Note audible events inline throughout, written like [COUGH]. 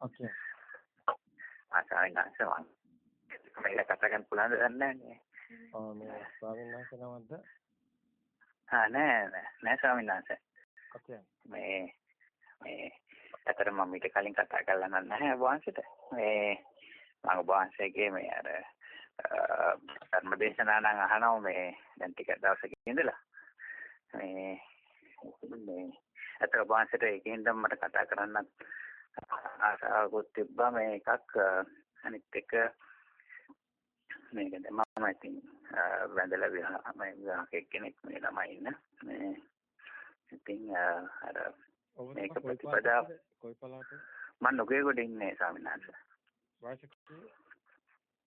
ඔකේ. ආසාවෙන් ආසවන්. මේක කතා කරන්න පුළුවන් දන්නේ නැහැ. ඔව් මේ ස්වාමීන් වහන්සේ නමක්ද? ආ නෑ නෑ ස්වාමීන් වහන්සේ. ඔකේ. මේ මේ අතර මම ඊට කලින් කතා කරලා නැහැ වහන්සේට. මේ මම වහන්සේගේ මේ අර ධර්මදේශනා නම් අහනවා මේ දැන් ටික දවසක ඉඳලා. මේ මේ අතර වහන්සේට ඒකෙන්ද මට කතා කරන්නත් ආසාවකුත් තිබ්බා මේ එකක් අනිත් එක මේක මම ඉතින් වැඳලා විවාහ මම විවාහක කෙනෙක් මේ ළමයි ඉන්න. මේ ඉතින් අර මේක ප්‍රතිපදා කොයි පළාතේ මම නුගේගොඩ ඉන්නේ ස්වාමීන් වහන්සේ. වයස කීයද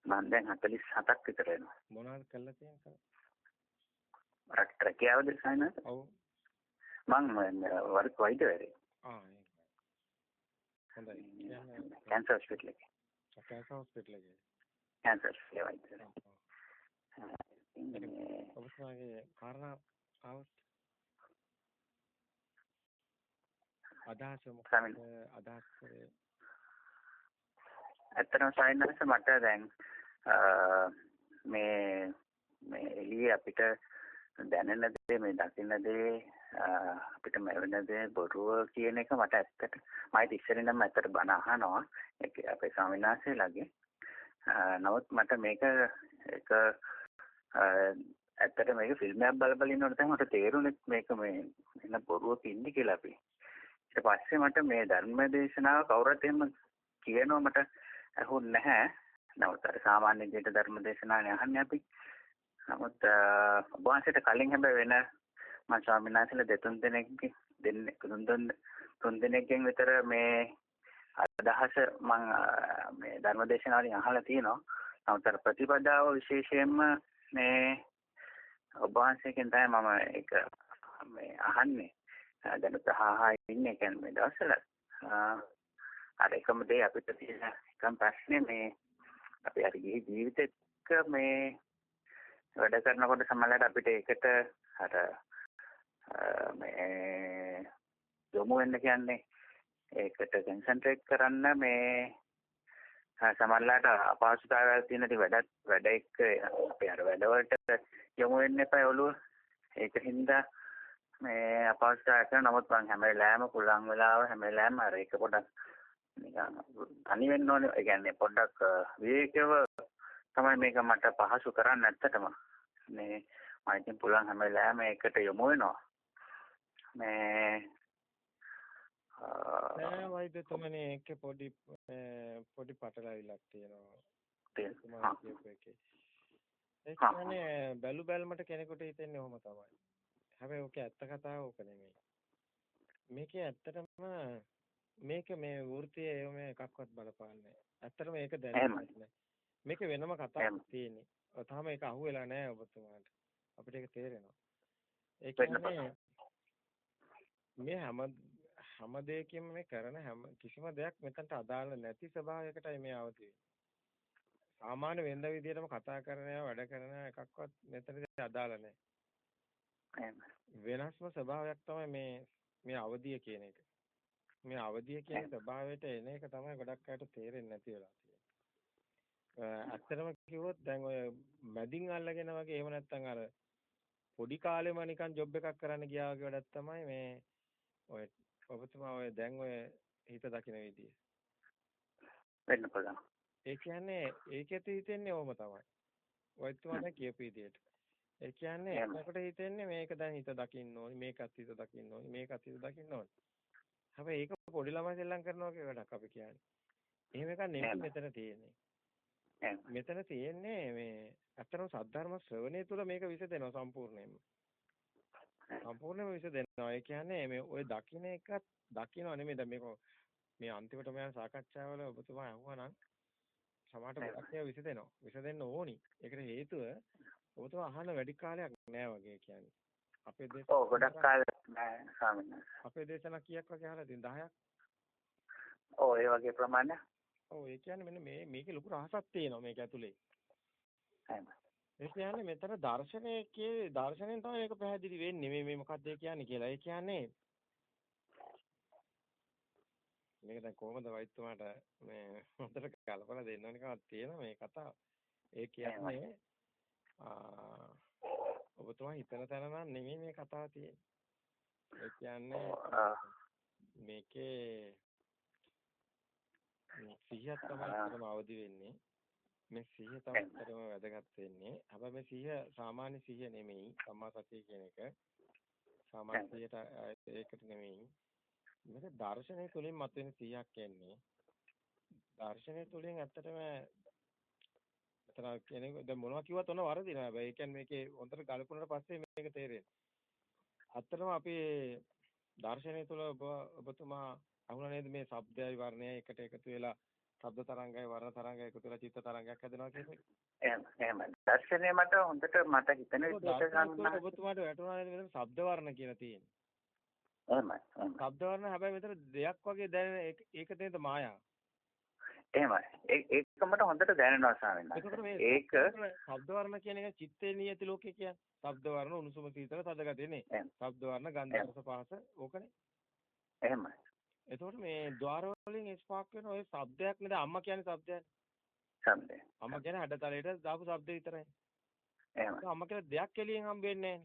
මම දැන් 47ක් විතර වෙනවා. මොනවද කරලා තියෙන්නේ? රැකියාවද ස්වාමීන් ඔව්. මම වර්ක් වයිඩරේ ආ හොඳයි කැන්සර් හොස්පිටල් එකේ කැන්සර් හොස්පිටල් එකේ කැන්සර් වයිඩර් ඔබතුමාගේ කාරණා આવත් අදහස මොකක්ද අදහස් කරේ ඇත්තටම සයින්ස් මට දැන් මේ මේ එළියේ අපිට දැනෙන දේ මේ දකින්න දේ අපිට මෙවන දේ බොරුව කියන එක මට ඇත්තට මම ඉස්සරින් නම් ඇත්තට බණ අහනවා ඒක අපේ ස්වාමීන් වහන්සේලාගේ නමුත් මට මේක එක ඇත්තට මේක ෆිල්ම් එකක් බල බල ඉන්නකොට තමයි මට තේරුනේ මේක මේ එන බොරුවක ඉන්නේ කියලා අපි ඊට පස්සේ මට මේ ධර්ම දේශනාව කවුරුත් එහෙම කියනවා මට අහුන්නේ නැහැ. නමුත් අර සාමාන්‍ය විදිහට ධර්ම දේශනානේ අහන්නේ අපි. නමුත් වහන්සේට කලින් හැබැයි වෙන මම ස්වාමීන් වහන්සේලා දෙතුන් දෙනෙක්ගේ දෙන්නේ තුන් තුන් තුන් දෙනෙක්ගෙන් විතර මේ අදහස මම මේ ධර්ම දේශනාවලින් අහලා තියෙනවා. නමුත් අර ප්‍රතිපදාව විශේෂයෙන්ම මේ ඔබ වහන්සේගෙන් තමයි මම ඒක මේ අහන්නේ. දැන් උත්සාහය ඉන්නේ කියන්නේ මේ දවස්වල අර එකම දේ අපිට තියෙන එකම ප්‍රශ්නේ මේ අපි අර ගිහි ජීවිතෙක මේ වැඩ කරනකොට සමහරවිට අපිට ඒකට අර මේ යොමු වෙන්න කියන්නේ ඒකට කන්සන්ට්‍රේට් කරන්න මේ සමහරවිට අපහසුතාවයක් තියෙන ඉතින් වැඩ වැඩ එක්ක අපි අර වැඩවලට යොමු වෙන්න එපා ඔළුව. ඒකින්ද මේ අපහසුතාවයක් කරන නමුත් මම හැම වෙලාවෙම පුළුවන් වෙලාව හැම වෙලාවෙම අර ඒක පොඩක් නිකන් තනි වෙන්න ඕනේ. ඒ කියන්නේ පොඩ්ඩක් විවේකීව තමයි මේක මට පහසු කරන්න ඇත්තටම. මේ මම ඉතින් පුළුවන් හැම වෙලාවෙම ඒකට යොමු වෙනවා. මේ නෑ වෛද්‍යතුමනි ඒකේ පොඩි පොඩි පටලවිලක් තියෙනවා. ඒ කියන්නේ බැලු බැලමට කෙනෙකුට හිතෙන්නේ ඔහොම තමයි. හැබැයි ඕක ඇත්ත කතාව ඕක නෙමෙයි. මේකේ ඇත්තටම මේක මේ වෘත්තියේ මේ එකක්වත් බලපාන්නේ ඇත්තටම මේක දැනෙන්නේ මේක වෙනම කතාවක් තියෙන්නේ. තාම ඒක අහුවෙලා නැහැ ඔබතුමාට. අපිට ඒක තේරෙනවා. ඒ කියන්නේ මේ හැම හැම දෙයකින්ම මේ කරන හැම කිසිම දෙයක් මෙතනට අදාළ නැති ස්වභාවයකටයි මේ අවදි සාමාන්‍ය වෙනද විදිහටම කතා කරන වැඩ කරන එකක්වත් මෙතනදී අදාළ නැහැ. වෙනස්ම ස්වභාවයක් තමයි මේ මේ අවදිය කියන එක. මේ අවදිය කියන ස්වභාවයට එන එක තමයි ගොඩක් අයට තේරෙන්නේ නැති වෙලා. ඇත්තටම කිව්වොත් දැන් ඔය මැදින් අල්ලගෙන වගේ එහෙම නැත්නම් අර පොඩි කාලෙම නිකන් ජොබ් එකක් කරන්න ගියා වගේ වැඩක් තමයි මේ ඔය ඔබතුමා ඔය දැන් ඔය හිත දකින විදිය. වෙන්න පුළුවන්. ඒ කියන්නේ ඒකෙත් හිතෙන්නේ ඕම තමයි. ඔයතුමා දැන් කියපු විදියට. ඒ කියන්නේ එතකොට හිතෙන්නේ මේක දැන් හිත දකින්න ඕනි මේකත් හිත දකින්න ඕනි මේකත් හිත දකින්න ඕනි. හැබැයි ඒක පොඩි ළමයි සෙල්ලම් කරනවා වගේ වැඩක් අපි කියන්නේ. එහෙම එකක් නෙමෙයි මෙතන තියෙන්නේ. මෙතන තියෙන්නේ මේ අතරම සද්ධර්ම ශ්‍රවණය තුළ මේක විසදෙනවා සම්පූර්ණයෙන්ම. සම්පූර්ණයෙන්ම විසදෙනවා. ඒ කියන්නේ මේ ඔය දකින්න එකත් දකින්න නෙමෙයි දැන් මේක මේ අන්තිමට මම සාකච්ඡාවල ඔබතුමා අහුවා නම් සමහරට ගොඩක් ඒවා විසදෙනවා. විසදෙන්න ඕනි. ඒකට හේතුව ඔබතුමා අහන වැඩි කාලයක් නෑ වගේ කියන්නේ. අපේ දේශ ඔව් ගොඩක් කාලයක් නෑ ස්වාමීන් අපේ දේශනා කීයක් වගේ අහලා තියෙනවද 10ක්? ඔව් ඒ වගේ ප්‍රමාණයක්. ඔව් ඒ කියන්නේ මෙන්න මේ මේකේ ලොකු රහසක් තියෙනවා මේක ඇතුලේ. ඒ කියන්නේ මෙතන දර්ශනයේ දර්ශනයෙන් තමයි මේක පැහැදිලි වෙන්නේ මේ මේ මොකක්ද කියන්නේ කියලා. ඒ කියන්නේ මේක දැන් කොහොමද වෛද්‍යතුමාට මේ හොඳට කල්පනා දෙන්න ඕනිකමක් තියෙනවා මේ කතාව. ඒ කියන්නේ ඔබතුමා හිතන තැන නම් නෙමෙයි මේ කතාව තියෙන්නේ. ඒ කියන්නේ මේකේ සිහියක් තමයි අතරම අවදි වෙන්නේ. මේ සිහිය තමයි අතරම වැදගත් වෙන්නේ. හැබැයි මේ සිහිය සාමාන්‍ය සිහිය නෙමෙයි. සම්මා සතිය කියන එක. සාමාන්‍ය සිහියට ඒකට නෙමෙයි. මේක දර්ශනය තුළින් මතුවෙන සිහියක් කියන්නේ. දර්ශනය තුළින් ඇත්තටම එතන කියන්නේ දැන් මොනවා කිව්වත් ඔන්න වරදිනවා. හැබැයි ඒ කියන්නේ මේකේ හොඳට ගලපුණාට පස්සේ මේක තේරෙන්නේ. ඇත්තටම අපි දර්ශනය තුළ ඔබතුමා අහුණා නේද මේ ශබ්දයයි වර්ණයයි එකට එකතු වෙලා ශබ්ද තරංගයි වර්ණ තරංගයි එකතු වෙලා චිත්ත තරංගයක් හැදෙනවා කියන එක. එහෙම එහෙම. දර්ශනය මට හොඳට මට හිතෙන විදිහට ගන්න ඔබතුමාට වැටුණා නේද මෙතන ශබ්ද වර්ණ කියලා තියෙන්නේ. එහෙමයි. ශබ්ද වර්ණ හැබැයි මෙතන දෙයක් වගේ දැනෙන ඒක නේද මායාව. එහෙමයි. ඒක මට හොඳට දැනෙනවා ස්වාමීන්. ඒක ශබ්ද වර්ණ කියන එක චිත්තේ නියති ලෝකේ කියන්නේ. ශබ්ද වර්ණ උණුසුම සීතල තදගතියනේ. ශබ්ද වර්ණ ගන්ධ රස පහස ඕකනේ. එහෙමයි. එතකොට මේ ద్వාර වලින් ස්පාක් වෙන ඔය શબ્දයක් නේද අම්මා කියන්නේ શબ્දයක්. શબ્දය. අම්මා කියන්නේ හඩතලයට දාපු શબ્ද විතරයි. එහෙමයි. අම්මා කියලා දෙයක් එළියෙන් හම්බෙන්නේ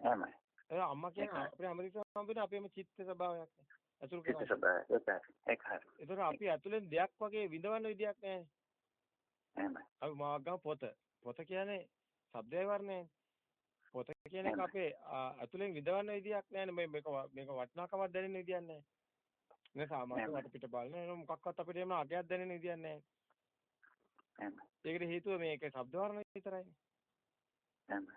නැහැ. එහෙමයි. අම්මා කියන්නේ අපේ ඇමරිකානු හම්බෙන්නේ අපේම චිත්ත ස්වභාවයක්. අසුරු කරන්නේ. චිත්ත ස්වභාවය ඒක. ඒක හරි. ඒතර අපි ඇතුලෙන් දෙයක් වගේ විඳවන්න විදියක් නැහැ. එහෙමයි. අපි මාගම පොත. පොත කියන්නේ શબ્දය වර්ණයනේ. පොත කියන එක අපේ ඇතුලෙන් විඳවන්න විදියක් නැහැ මේ මේක මේක වටිනාකමක් දැනෙන විදියක් නැහැ. නේ සාමාන්‍ය වටපිට බලන මොකක්වත් අපිට එම අගයක් දැනෙන විදියක් නැහැ. ඒකට හේතුව මේක ශබ්ද වර්ණ විතරයි.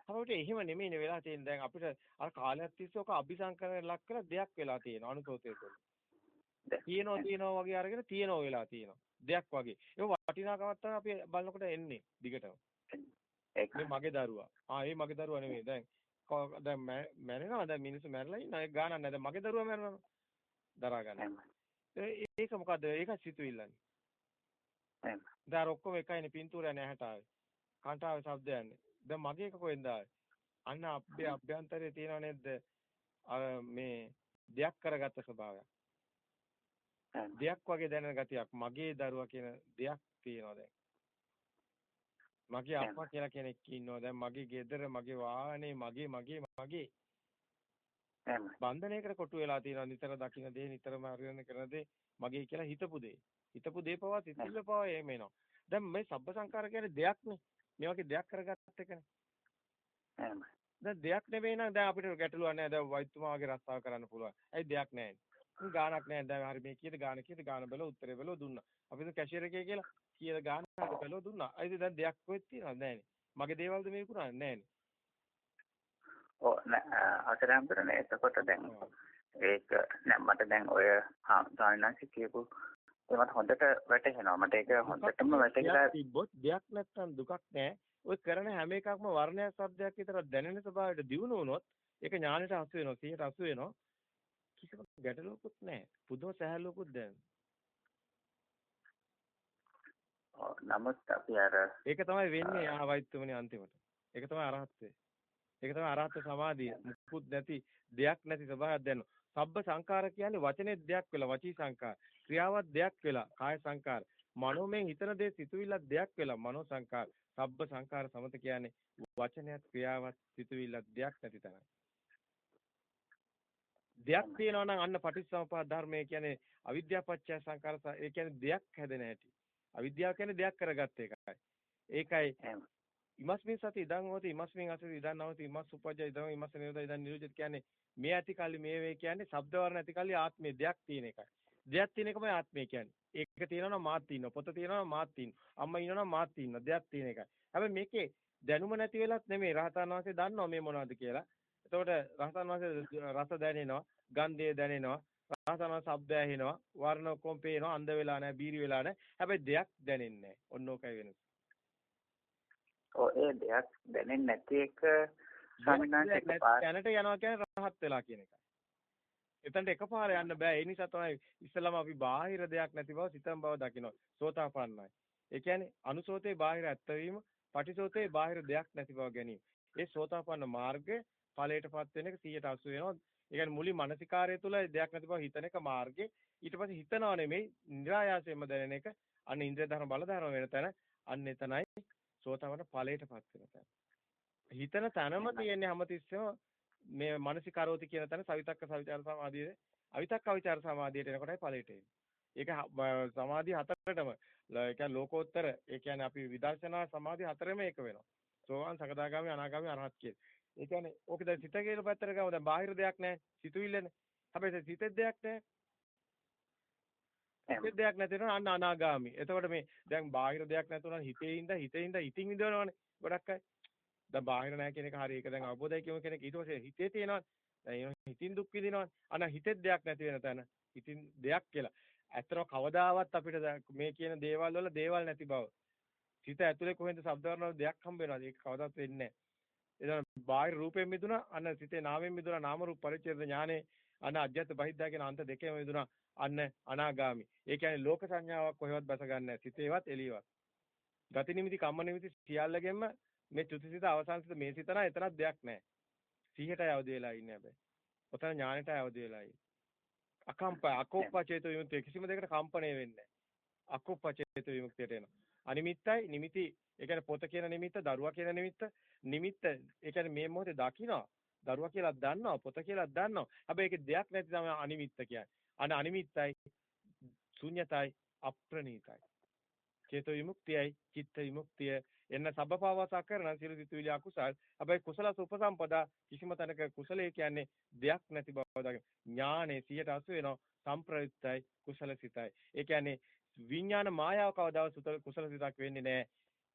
අපිට එහෙම නෙමෙයිනේ වෙලා තියෙන්නේ දැන් අපිට අර කාලයක් තිස්සේ ඔක අபிසංකරණ ලක් කරලා දෙයක් වෙලා තියෙනවා අනුසෝතය තුළ. තියෙනවා තියෙනවා වගේ අරගෙන තියෙනවා වෙලා තියෙනවා. දෙයක් වගේ. ඒක වටිනාකමක් තමයි අපි බලනකොට එන්නේ දිගටම. මේ මගේ දරුවා. ආ ඒ මගේ දරුවා නෙමෙයි. දැන් දැන් මැරෙනවා දැන් මිනිස්සු මැරලා ඉන්නවා ඒක ගානක් නැහැ. දැන් මගේ දරුවා මැරෙනවා. දරා ගන්න. ඒක මොකද්ද? ඒක සිතුවිල්ලනේ. එහෙම. දැන් ඔක්කොම එකයිනේ පින්තූරය නැහැට ආවේ. කන්ට ආවේ શબ્දයන්නේ. දැන් මගේ එක කොහෙන්ද ආවේ? අන්න අපේ අභ්‍යන්තරයේ තියෙනව නේද? මේ දෙයක් කරගත්ත ස්වභාවයක්. දෙයක් වගේ දැනෙන ගතියක් මගේ දරුවා කියන දෙයක් තියෙනවා දැන්. මගේ අම්මා කියලා කෙනෙක් ඉන්නවා. දැන් මගේ ගෙදර, මගේ වාහනේ, මගේ මගේ මගේ. බන්ධනයකට කොටු වෙලා තියෙනවා. නිතර දකින්න දේ, නිතරම අරියන කරන දේ මගේ කියලා හිතපු දේ. හිතපු දේ පවා සිතිල්ල පවා එහෙම එනවා. දැන් මේ සබ්බ සංකාර කියන්නේ දෙයක්නේ. මේ වගේ දෙයක් කරගත්ත එකනේ. දැන් දෙයක් නෙවෙයි නම් දැන් අපිට ගැටලුවක් නැහැ. දැන් වෛද්‍යතුමා වගේ රස්සාව කරන්න පුළුවන්. ඇයි දෙයක් නැහැ. ගාණක් නැහැ. දැන් හරි මේ කීයද ගාණ කීයද ගාණ බැලුවා උත්තරේ බැලුවා දුන්නා. අපි දැන් කැෂියර් එකේ කියලා කීයද ගාණ හරි බැලුවා දුන්නා. අයිද දැන් දෙයක් කොහෙද තියෙනවද? නැහැනේ. මගේ දේවල්ද මේ කුරාන්නේ නැහැනේ. ඔව් අතරම්තරනේ එතකොට දැන් ඒක නෑ. මට දැන් ඔය සාමාන්‍යයෙන් කියපු ඒකට හොඳට වැටහෙනවා. මට ඒක හොඳටම වැටහිලා තිබ්බොත් දෙයක් නැත්තම් දුකක් නෑ. ඔය කරන හැම එකක්ම වර්ණයක් શબ્දයක් විතර දැනෙන ස්වභාවයට දියුණු වුණොත් ඒක ඥානෙට හසු වෙනවා. 100ට හසු වෙනවා කිසිම ගැටලුවකුත් නෑ පුදුම සහැල්ලුවකුත් දැනෙනවා නමුත් අපි අර ඒක තමයි වෙන්නේ ආවයිත්තුමනේ අන්තිමට. ඒක තමයි අරහත්ත්වය. ඒක තමයි අරහත් සමාධිය. මුකුත් නැති දෙයක් නැති ස්වභාවයක් දැනෙනවා. සබ්බ සංකාර කියන්නේ වචනේ දෙයක් වෙලා වචී සංකාර. ක්‍රියාවක් දෙයක් වෙලා කාය සංකාර. මනෝමයෙන් හිතන දේ සිතුවිල්ලක් දෙයක් වෙලා මනෝ සංකාර. සබ්බ සංකාර සමත කියන්නේ වචනයක් ක්‍රියාවක් සිතුවිල්ලක් දෙයක් නැති තැන. දෙයක් තියෙනවා නම් අන්න පටිච්චසමුප්පාද ධර්මය කියන්නේ අවිද්‍යාපච්චය සංකාර ඒ කියන්නේ දෙයක් හැදෙන හැටි. අවිද්‍යාව කියන්නේ දෙයක් කරගත්ත එකයි. ඒකයි ඉමස්මින් සති ඉදන් හොති ඉමස්මින් අසති ඉදන් නවති ඉමස් උපජ්ජ ඉදන් ඉමස් නිරෝධ ඉදන් නිරෝධ කියන්නේ මේ ඇති කල්ලි මේ වේ කියන්නේ ශබ්ද වර්ණ ඇති කල්ලි ආත්මේ දෙයක් තියෙන එකයි. දෙයක් තියෙන එකමයි ආත්මය කියන්නේ. ඒක තියෙනවා මාත් ඉන්නවා. පොත තියෙනවා මාත් ඉන්නවා. අම්මා ඉන්නවා මාත් ඉන්නවා. දෙයක් තියෙන එකයි. හැබැයි මේකේ දැනුම නැති වෙලත් නෙමෙයි රහතන් වහන්සේ දන්නවා මේ මොනවද කියලා. එතකොට රහතන් වහන්සේ රස දැනෙනවා, ගන්ධය දැනෙනවා, රහතන් ශබ්දය ඇහෙනවා, වර්ණ කොම් පේනවා, අන්ධ වෙලා නැහැ, බීරි වෙලා නැහැ. හැබැයි දෙයක් දැනෙන්නේ නැහැ. ඔන්න ඕකයි වෙනස. ඔව් ඒ දෙයක් දැනෙන්නේ නැති එක දැනට යනවා කියන්නේ රහත් වෙලා කියන එකයි. එතනට එකපාර යන්න බෑ. ඒ නිසා තමයි ඉස්සලම අපි බාහිර දෙයක් නැති බව සිතම් බව දකිනවා. සෝතාපන්නයි. ඒ කියන්නේ අනුසෝතේ බාහිර ඇත්තවීම, පටිසෝතේ බාහිර දෙයක් නැති බව ගැනීම. ඒ සෝතාපන්න මාර්ගය ඵලයටපත් වෙන එක 180 වෙනවා. ඒ කියන්නේ මුලින් මානසිකාරය තුළ දෙයක් නැති බව හිතන එක මාර්ගේ. ඊට පස්සේ හිතනව නෙමෙයි නිරායාසයෙන්ම දැනෙන එක. අන්න ඉන්ද්‍රිය ධර්ම බල ධර්ම වෙන තැන අන්න එතනයි සෝතවන ඵලයටපත් වෙන තැන. හිතන තැනම තියෙන්නේ හැමතිස්සෙම මේ මානසිකාරෝති කියන තැන සවිතක්ක සවිචාර සමාධියේ අවිතක්ක අවිචාර සමාධියට එනකොටයි ඵලයට එන්නේ. ඒක සමාධි හතරටම ඒ කියන්නේ ලෝකෝත්තර ඒ කියන්නේ අපි විදර්ශනා සමාධි හතරෙම එක වෙනවා. සෝවාන් සකදාගාමි අනාගාමි අරහත් කියන. ඒ කියන්නේ ඕක දැන් සිත කියන පැත්තට ගමු දැන් බාහිර දෙයක් නැහැ. සිතුවිල්ලනේ. හැබැයි සිතේ දෙයක් නැහැ. සිතේ දෙයක් නැතිනම් අන්න අනාගාමි. එතකොට මේ දැන් බාහිර දෙයක් නැතුණා හිතේ ඉඳ හිතේ ඉඳ හිතින් විඳවනවනේ. ගොඩක් අය. දැන් බාහිර නැහැ කියන එක හරි ඒක දැන් අවබෝධය කියන කෙනෙක් ඊට පස්සේ හිතේ තියෙනවා. දැන් හිතින් දුක් විඳිනවා. අන්න හිතේ දෙයක් නැති වෙන තැන. හිතින් දෙයක් කියලා. ඇත්තටම කවදාවත් අපිට මේ කියන දේවල් වල දේවල් නැති බව. සිත ඇතුලේ කොහෙන්ද ශබ්ද වර්ණ දෙයක් හම්බ වෙනවද? ඒක කවදාවත් වෙන්නේ නැහැ. එතන බාහිර රූපයෙන් මිදුණා, අන්න සිතේ නාමයෙන් මිදුණා, නාම රූප පරිච්ඡේද ඥානේ, අන්න අජ්‍යත් බහිද්දා කියන අන්ත දෙකේම මිදුණා, අන්න අනාගාමි. ඒ කියන්නේ ලෝක සංඥාවක් කොහෙවත් බැස ගන්න නැහැ. සිතේවත් එළියවත්. ගති නිමිති, කම්ම නිමිති සියල්ලගෙම මේ චුතිසිත අවසන්සිත මේ සිතන එතනක් දෙයක් නැහැ. සිහියටයි අවදි වෙලා ඉන්නේ හැබැයි. ඔතන ඥානෙටයි අවදි වෙලා ඉන්නේ. අකම්ප අකෝපචේත විමුක්තිය කිසිම දෙයකට කම්පණය වෙන්නේ නැහැ. අකෝපචේත විමුක්තියට එනවා. අනිමිත්තයි නිමිති ඒ කියන්නේ පොත කියන නිමිත්ත දරුවා කියන නිමිත්ත නිමිත්ත ඒ කියන්නේ මේ මොහොතේ දකිනවා දරුවා කියලා දන්නවා පොත කියලා දන්නවා. හැබැයි ඒකේ දෙයක් නැති තමයි අනිමිත්ත කියන්නේ. අන අනිමිත්තයි ශුන්‍යතයි අප්‍රණීතයි. චේතෝ විමුක්තියයි චිත්ත විමුක්තිය. එන්න සබ්බපාවසා කරන සියලු සිතුවිලි අකුසල්. හැබැයි කුසල සුපසම්පදා කිසිම තැනක කුසලයේ කියන්නේ දෙයක් නැති බව දකින. ඥානේ 180 වෙනවා. සම්ප්‍රයුක්තයි කුසලසිතයි ඒ කියන්නේ විඥාන මායාව කවදාවත් කුසල සිතක් වෙන්නේ නැහැ.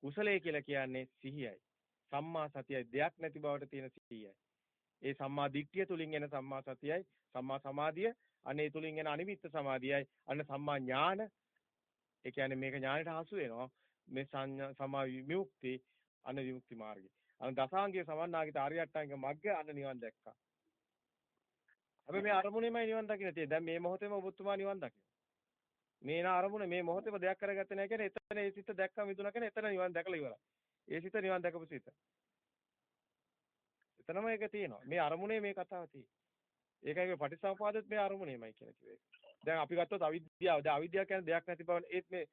කුසලයේ කියලා කියන්නේ සිහියයි. සම්මා සතියයි දෙයක් නැති බවට තියෙන සිහියයි. ඒ සම්මා දිට්ඨිය තුලින් එන සම්මා සතියයි, සම්මා සමාධිය, අනේ තුලින් එන අනිමිත්ත සමාධියයි, අන්න සම්මා ඥාන. ඒ කියන්නේ මේක ඥානයට හසු වෙනවා. මේ සංඥා සමා විමුක්ති, අන විමුක්ති මාර්ගය. අන දසාංගයේ සමන්නාගිත ආර්යයන්ගේ මග්ග අන්න නිවන් දැක්කා. හැබැයි මේ අරමුණේමයි නිවන් දකින්න තියෙන්නේ. දැන් මේ මොහොතේම ඔබතුමා නිවන් දකින්න. මේ එන අරමුණ මේ මොහොතේම දෙයක් කරගත්තේ නැහැ කියන්නේ එතන ඒ සිත දැක්කම මිදුණා කියන්නේ එතන නිවන් දැකලා ඉවරයි. ඒ සිත නිවන් දැකපු සිත. එතනම ඒක තියෙනවා. මේ අරමුණේ මේ කතාව තියෙන්නේ. ඒකයි මේ පටිසම්පාදෙත් මේ අරමුණේමයි කියලා කිව්වේ. දැන් අපි ගත්තොත් අවිද්‍යාව. දැන් අවිද්‍යාව කියන්නේ දෙයක් නැති බව. ඒත් මේ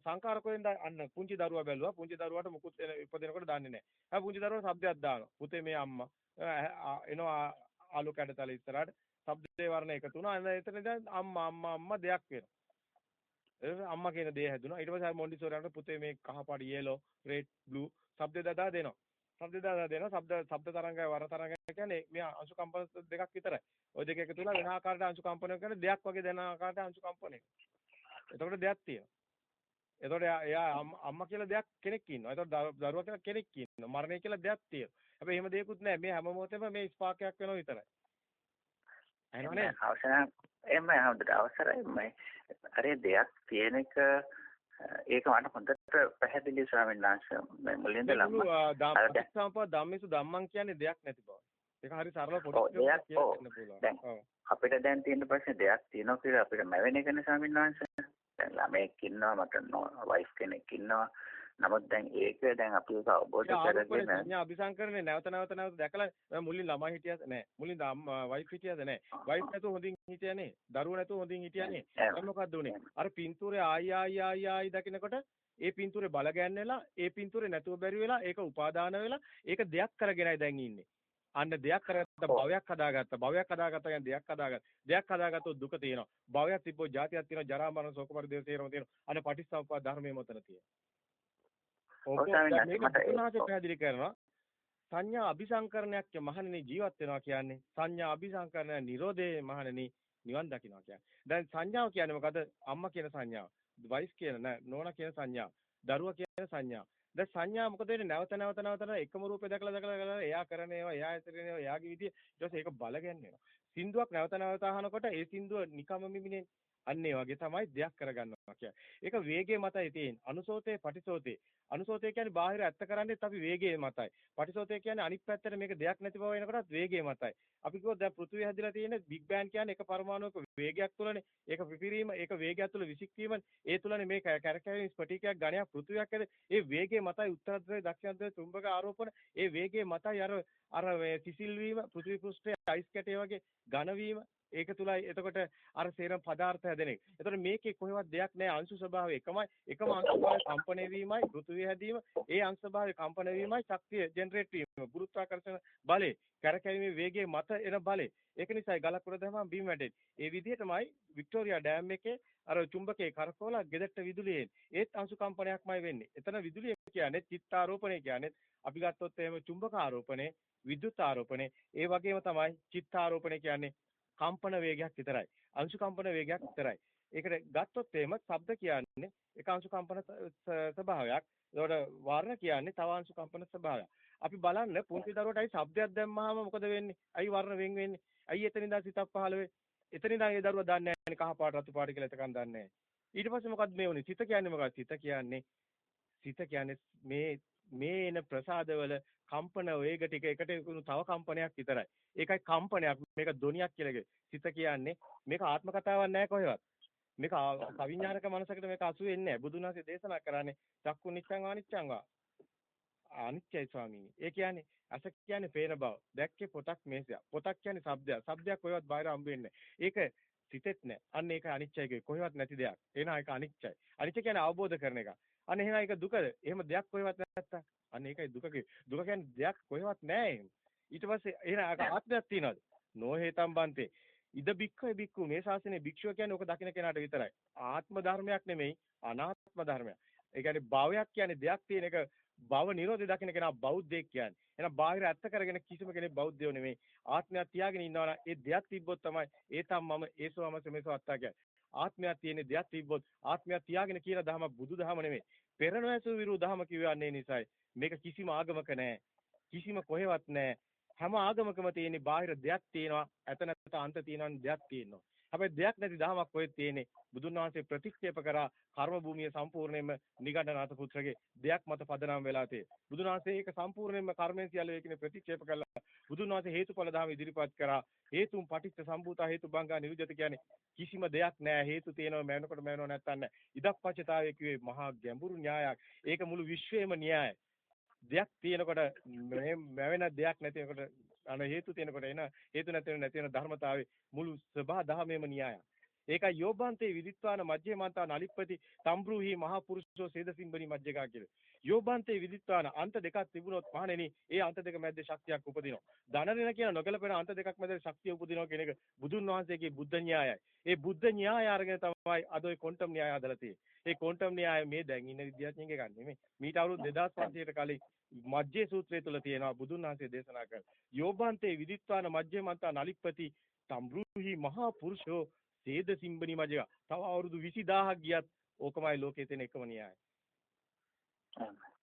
සංකාරකයෙන් අන්න පුංචි දරුවා බැලුවා. පුංචි දරුවාට මුකුත් ඉපදෙනකොට දන්නේ නැහැ. හැබැයි පුංචි දරුවා શબ્දයක් දානවා. පුතේ මේ අම්මා එනවා ආලෝ කැඩතල ඉස්සරහට. શબ્දේ වර්ණ එකතු වුණා. එතන දැන් අම්මා අම්මා අම්මා දෙයක් වෙනවා. අම්මා කියන දේ හැදුනා. ඊට පස්සේ මොන්ඩිසෝරියන්ට පුතේ මේ කහපාට yellow, red, blue શબ્ද දදා දෙනවා. શબ્ද දදා දෙනවා. શબ્ද શબ્ද තරංගය වර තරංගය කියන්නේ මේ අංශු කම්පන දෙකක් විතරයි. ওই දෙක එකතු වෙලා වෙන ආකාරයට අංශු කම්පනයක් කරන දෙයක් වගේ දෙන ආකාරයට අංශු කම්පනයක්. එතකොට දෙයක් තියෙනවා. එතකොට එයා අම්මා කියලා දෙයක් කෙනෙක් ඉන්නවා. එතකොට දරුවා කියලා කෙනෙක් ඉන්නවා. මරණය කියලා දෙයක් තියෙනවා. හැබැයි එහෙම දෙයක්වත් නැහැ. මේ හැම මොහොතෙම මේ ස්පාර්කයක් වෙනවා විතරයි. එහෙනම් අවසන් එම්මයි හොඳට අවසරයි. අර දෙයක් තියෙන එක ඒක මට හොඳට පැහැදිලි ස්වාමීන් වහන්සේ මේ මුලින්ද ලම්ම සම්පා ධම්මිසු ධම්මං කියන්නේ දෙයක් නැති බව. ඒක හරි සරල පොඩි දෙයක් අපිට දැන් තියෙන ප්‍රශ්නේ දෙයක් තියෙනවා කියලා අපිට මැවෙන එකනේ ස්වාමීන් වහන්සේ. දැන් ළමෙක් ඉන්නවා මට වයිෆ් කෙනෙක් ඉන්නවා නමුත් දැන් ඒක දැන් අපි ඒක අවබෝධ කරගෙන සංඥා අபிසංකරණේ නැවත නැවත නැවත දැකලා මුලින් ළමයි හිටියද නැහැ. මුලින් වයිෆ් හිටියද නැහැ. වයිෆ් නැතුව හොඳින් හිටියා නේ. දරුවෝ නැතුව හොඳින් හිටියා නේ. දැන් මොකද්ද උනේ? අර පින්තූරේ ආයි ආයි ආයි ආයි දකිනකොට ඒ පින්තූරේ බල ගන්නලා ඒ පින්තූරේ නැතුව බැරි වෙලා ඒක උපාදාන වෙලා ඒක දෙයක් කරගෙනයි දැන් ඉන්නේ. අන්න දෙයක් කරගත්ත භවයක් හදාගත්ත. භවයක් හදාගත්ත කියන්නේ දෙයක් හදාගත්ත දෙයක් හදාගත්තොත් දුක තියෙනවා. භවයක් තිබ්බොත් ජාතියක් තියෙනවා ජරා මරණ ශෝක පරිදේව තේරම තියෙනවා. අන්න පටිච්චසමුප්පාද ධර්මයේ මොතන තියෙනවා මේක පැහැදිලි කරනවා සංඥා අபிසංකරණයක් මහණෙනි ජීවත් වෙනවා කියන්නේ සංඥා අபிසංකරණ නිරෝධේ මහණෙනි නිවන් දකින්නවා කියන්නේ. දැන් සංඥාව කියන්නේ මොකද? අම්මා කියන සංඥාව. වයිෆ් කියන නෑ නෝනා කියන සංඥාව. දරුවා කියන සංඥාව. දැන් සංඥා මොකද වෙන්නේ? නැවත නැවත නැවත එකම රූපේ දැකලා දැකලා දැකලා එයා කරන ඒවා, එයා ඇතරන ඒවා, එයාගේ විදිය ඊට පස්සේ ඒක බලගන්න වෙනවා. සින්දුවක් නැවත නැවත අහනකොට ඒ සින්දුව නිකම්ම මිමිනේ අන්න ඒ වගේ තමයි දෙයක් කරගන්නවා කියන්නේ. ඒක වේගයේ මතයි තියෙන්නේ. අනුසෝතේ පටිසෝතේ. අනුසෝතේ කියන්නේ බාහිර ඇත්ත කරන්නේත් අපි වේගයේ මතයි. පටිසෝතේ කියන්නේ අනිත් පැත්තට මේක දෙයක් නැති බව වෙනකොටත් වේගයේ මතයි. අපි කිව්වොත් දැන් පෘථිවිය හැදිලා තියෙන්නේ බිග් බෑන් කියන්නේ එක පරමාණුක වේගයක් තුළනේ. ඒක පිපිරීම, ඒක වේගයක් තුළ විසික්වීම, ඒ තුළනේ මේ කැරකැවීම් ස්පටිකයක් ඝණයක් පෘථිවියක් ඇද ඒ වේගයේ මතයි උත්තර ධ්‍රවය දක්ෂිණ ධ්‍රවය චුම්බක ආරෝපණ ඒ වේගයේ මතයි අර අර සිසිල් වීම පෘථිවි පෘෂ්ඨයේ අයිස් කැටය වගේ ඝන වීම ඒක තුලයි එතකොට අර සේරම පදාර්ථ හැදෙන එක. එතකොට මේකේ කොහෙවත් දෙයක් නැහැ අංශු ස්වභාවය එකමයි එකම අංශ ස්වභාවය කම්පණය වීමයි පෘථිවිය හැදීම ඒ අංශ ස්වභාවය කම්පන වීමයි ශක්තිය ජෙනරේට් වීම ගුරුත්වාකර්ෂණ බලය කැරකැවීමේ වේගයේ මත එන බලය. ඒක නිසායි ගලක් උඩ දැම්මම බිම් වැටෙන්නේ. ඒ විදිහටමයි වික්ටෝරියා ඩෑම් එකේ අර චුම්බකයේ කරකවලා ගෙදරට විදුලිය එන්නේ. ඒත් අංශු කම්පනයක්මයි වෙන්නේ. එතන විදුලිය කියන්නේ චිත්තාරෝපණය කියන්නේ අපි ගත්තොත් එහෙම චුම්බක ආරෝපණය, විද්‍යුත් ආරෝපණය, ඒ වගේම තමයි චිත්තාරෝපණය කියන්නේ කම්පන වේගයක් විතරයි. අංශු කම්පන වේගයක් විතරයි. ඒකට ගත්තොත් එහෙම ශබ්ද කියන්නේ එක අංශු කම්පන ස්වභාවයක්. ඒකට වර්ණ කියන්නේ තව අංශු කම්පන ස්වභාවයක්. අපි බලන්න පුංචි දරුවටයි ශබ්දයක් දැම්මහම මොකද වෙන්නේ? අයි වර්ණ වෙන් වෙන්නේ. අයි එතනින් ඉඳන් සිතක් පහළ වෙන්නේ. එතනින් ඉඳන් ඒ දරුවා දන්නේ නැහැ කහ පාට රතු පාට කියලා එතකන් දන්නේ නැහැ. ඊට පස්සේ මොකද්ද මේ වුනේ? සිත කියන්නේ මොකක්ද? සිත කියන්නේ සිත කියන්නේ මේ මේ එන ප්‍රසාදවල කම්පන වේග ටික එකට එකතු තව කම්පනයක් විතරයි. ඒකයි කම්පනයක්. මේක ධොනියක් කියලා සිත කියන්නේ මේක ආත්ම කතාවක් නෑ කොහෙවත්. මේක කවිඥානක මනසකට මේක අසු වෙන්නේ නෑ. බුදුන් වහන්සේ දේශනා කරන්නේ චක්කු නිච්ඡං අනිච්ඡං වා. අනිච්චයි ස්වාමීනි. ඒ කියන්නේ අස කියන්නේ පේන බව. දැක්කේ පොතක් මේසයක්. පොතක් කියන්නේ ශබ්දයක්. ශබ්දයක් කොහෙවත් බාහිර හම්බ වෙන්නේ ඒක සිතෙත් නෑ. අන්න ඒක අනිච්චයි කොහෙවත් නැති දෙයක්. එහෙනම් ඒක අනිච්චයි. අනිච්ච කියන්නේ අවබෝධ කරන එක. අන්න එහෙනම් ඒක දුකද? එහෙම දෙයක් කොහෙවත් නැත්තම්. අන්න ඒකයි දුක දුක කියන්නේ දෙයක් කොහෙවත් නැහැ එහෙම. ඊට පස්සේ එහෙනම් ආත්මයක් තියනවාද? නොහේතම් බන්තේ. ඉද බික්ඛවේ බික්ඛු මේ ශාසනයේ භික්ෂුව කියන්නේ ඔක දකින්න කෙනාට විතරයි. ආත්ම ධර්මයක් නෙමෙයි අනාත්ම ධර්මයක්. ඒ කියන්නේ භවයක් කියන්නේ දෙයක් තියෙන එක භව නිරෝධය දකින්න කෙනා බෞද්ධයෙක් කියන්නේ. එහෙනම් බාහිර ඇත්ත කරගෙන කිසිම කෙනෙක් බෞද්ධයෝ නෙමෙයි. ආත්මයක් තියාගෙන ඉන්නවා නම් ඒ දෙයක් තිබ්බොත් තමයි ඒ තම මම ඒසවම සමේසව අත්තා කියන්නේ. ආත්මයක් තියෙන දෙයක් තිබ්බොත් ආත්මයක් තියාගෙන කියන දහම බුදු දහම නෙමෙයි. පෙර නොඇසු විරු දහම කියවන්නේ නිසායි. මේක කිසිම ආගමක නැහැ. කිසිම කොහෙවත් නැහැ. හැම ආගමකම තියෙන බාහිර දෙයක් තියෙනවා. ඇත නැත අන්ත තියෙනවා දෙයක් තියෙනවා. හැබැයි දෙයක් නැති දහමක් කොහෙද තියෙන්නේ? බුදුන් වහන්සේ ප්‍රතික්ෂේප කරා කර්ම භූමිය සම්පූර්ණයෙන්ම නිගණ්ඨනාථ පුත්‍රගේ දෙයක් මත පදනම් වෙලා තියෙන්නේ. බුදුන් වහන්සේ ඒක සම්පූර්ණයෙන්ම කර්මයෙන් සියල්ල ඒකිනේ ප්‍රතික්ෂේප කළා. බුදුන් වහන්සේ හේතුඵල ධර්ම ඉදිරිපත් කරා. හේතුන් පටිච්ච සම්භූතා හේතු බංගා නිරුජත කියන්නේ කිසිම දෙයක් නැහැ. හේතු තියෙනව මැවෙනකොට මැවෙනව නැත්තම් නැහැ. ඉදක්පච්චතාවය කිව්වේ මහා ගැඹුරු න්‍යායක්. ඒක මුළු විශ්වයේම න්‍යායයි. දෙයක් තියෙනකොට මැවෙන දෙයක් නැතිනකොට අන හේතු තියෙනකොට එන හේතු නැති වෙන නැති වෙන ධර්මතාවයේ මුළු සබහා දහමේම න්‍යායයි. ඒකයි යෝබන්තේ විදිත්වාන මජ්ජේමන්තා නලිප්පති තම්බ්‍රුහි මහා පුරුෂෝ සේදසිම්බනි මජ්ජේකා කියලා. යෝබන්තේ විදිත්වාන අන්ත දෙකක් තිබුණොත් මහණෙනි ඒ අන්ත දෙක මැද්දේ ශක්තියක් උපදිනවා. ධනරින කියන නොගැලපෙන අන්ත දෙකක් මැද ශක්තිය උපදිනවා කියන එක බුදුන් වහන්සේගේ බුද්ධ න්‍යායයි. ඒ බුද්ධ න්‍යාය අරගෙන තමයි අද ඔය ක්වොන්ටම් න්‍යාය හදලා තියෙන්නේ. ඒ ක්වොන්ටම් න්‍යාය මේ දැන් ඉන්න විද්‍යාඥයෙක් ගන්න නෙමෙයි. මීට අවුරුදු 2500කට කලින් මජ්ජේ සූත්‍රය තුල තියෙනවා බුදුන් වහන්සේ දේශනා කරන. යෝබන්තේ විදිත්වාන මජ්ජේමන්තා නලිප්පති තම්බ්‍රුහි මහා පුරුෂෝ සේද සිම්බනි මජ්ජක. තව අවුරුදු 20000ක් ගියත් ඕකමයි ලෝකයේ තියෙන එකම න්‍යායය.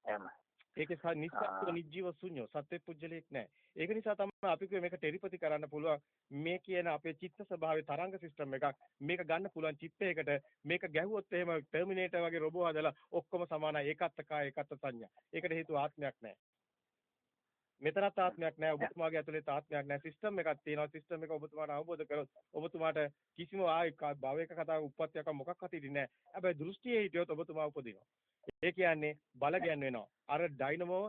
එහෙම. ඒකේ නිස්සත්ව නිජීව ශුන්‍යෝ සත්‍ය පුජ්‍යලයක් නැහැ. ඒක නිසා තමයි අපි කිව්වේ මේක ටෙලිපති කරන්න පුළුවන්. මේ කියන අපේ චිත්ත ස්වභාවයේ තරංග සිස්ටම් එකක්. මේක ගන්න පුළුවන් චිත්තයකට මේක ගැහුවොත් එහෙම ටර්මිනේටර් වගේ රොබෝ හදලා ඔක්කොම සමානයි. ඒකත් කාය ඒකත් සංඥා. ඒකට හේතුව ආත්මයක් නැහැ. මෙතනත් ආත්මයක් නැහැ ඔබතුමාගේ ඇතුලේ ආත්මයක් නැහැ සිස්ටම් එකක් තියෙනවා. සිස්ටම් එක ඔබතුමාට අවබෝධ කරොත් ඔබතුමාට කිසිම ආයි භවයක කතාවක් උප්පත්තියක් මොකක්වත් හිටින්නේ නැහැ හැබැයි දෘෂ්ටියේ හිටියොත් ඔබතුමා උපදිනවා. ඒ කියන්නේ බල ගැන්වෙනවා අර ඩයිනමෝ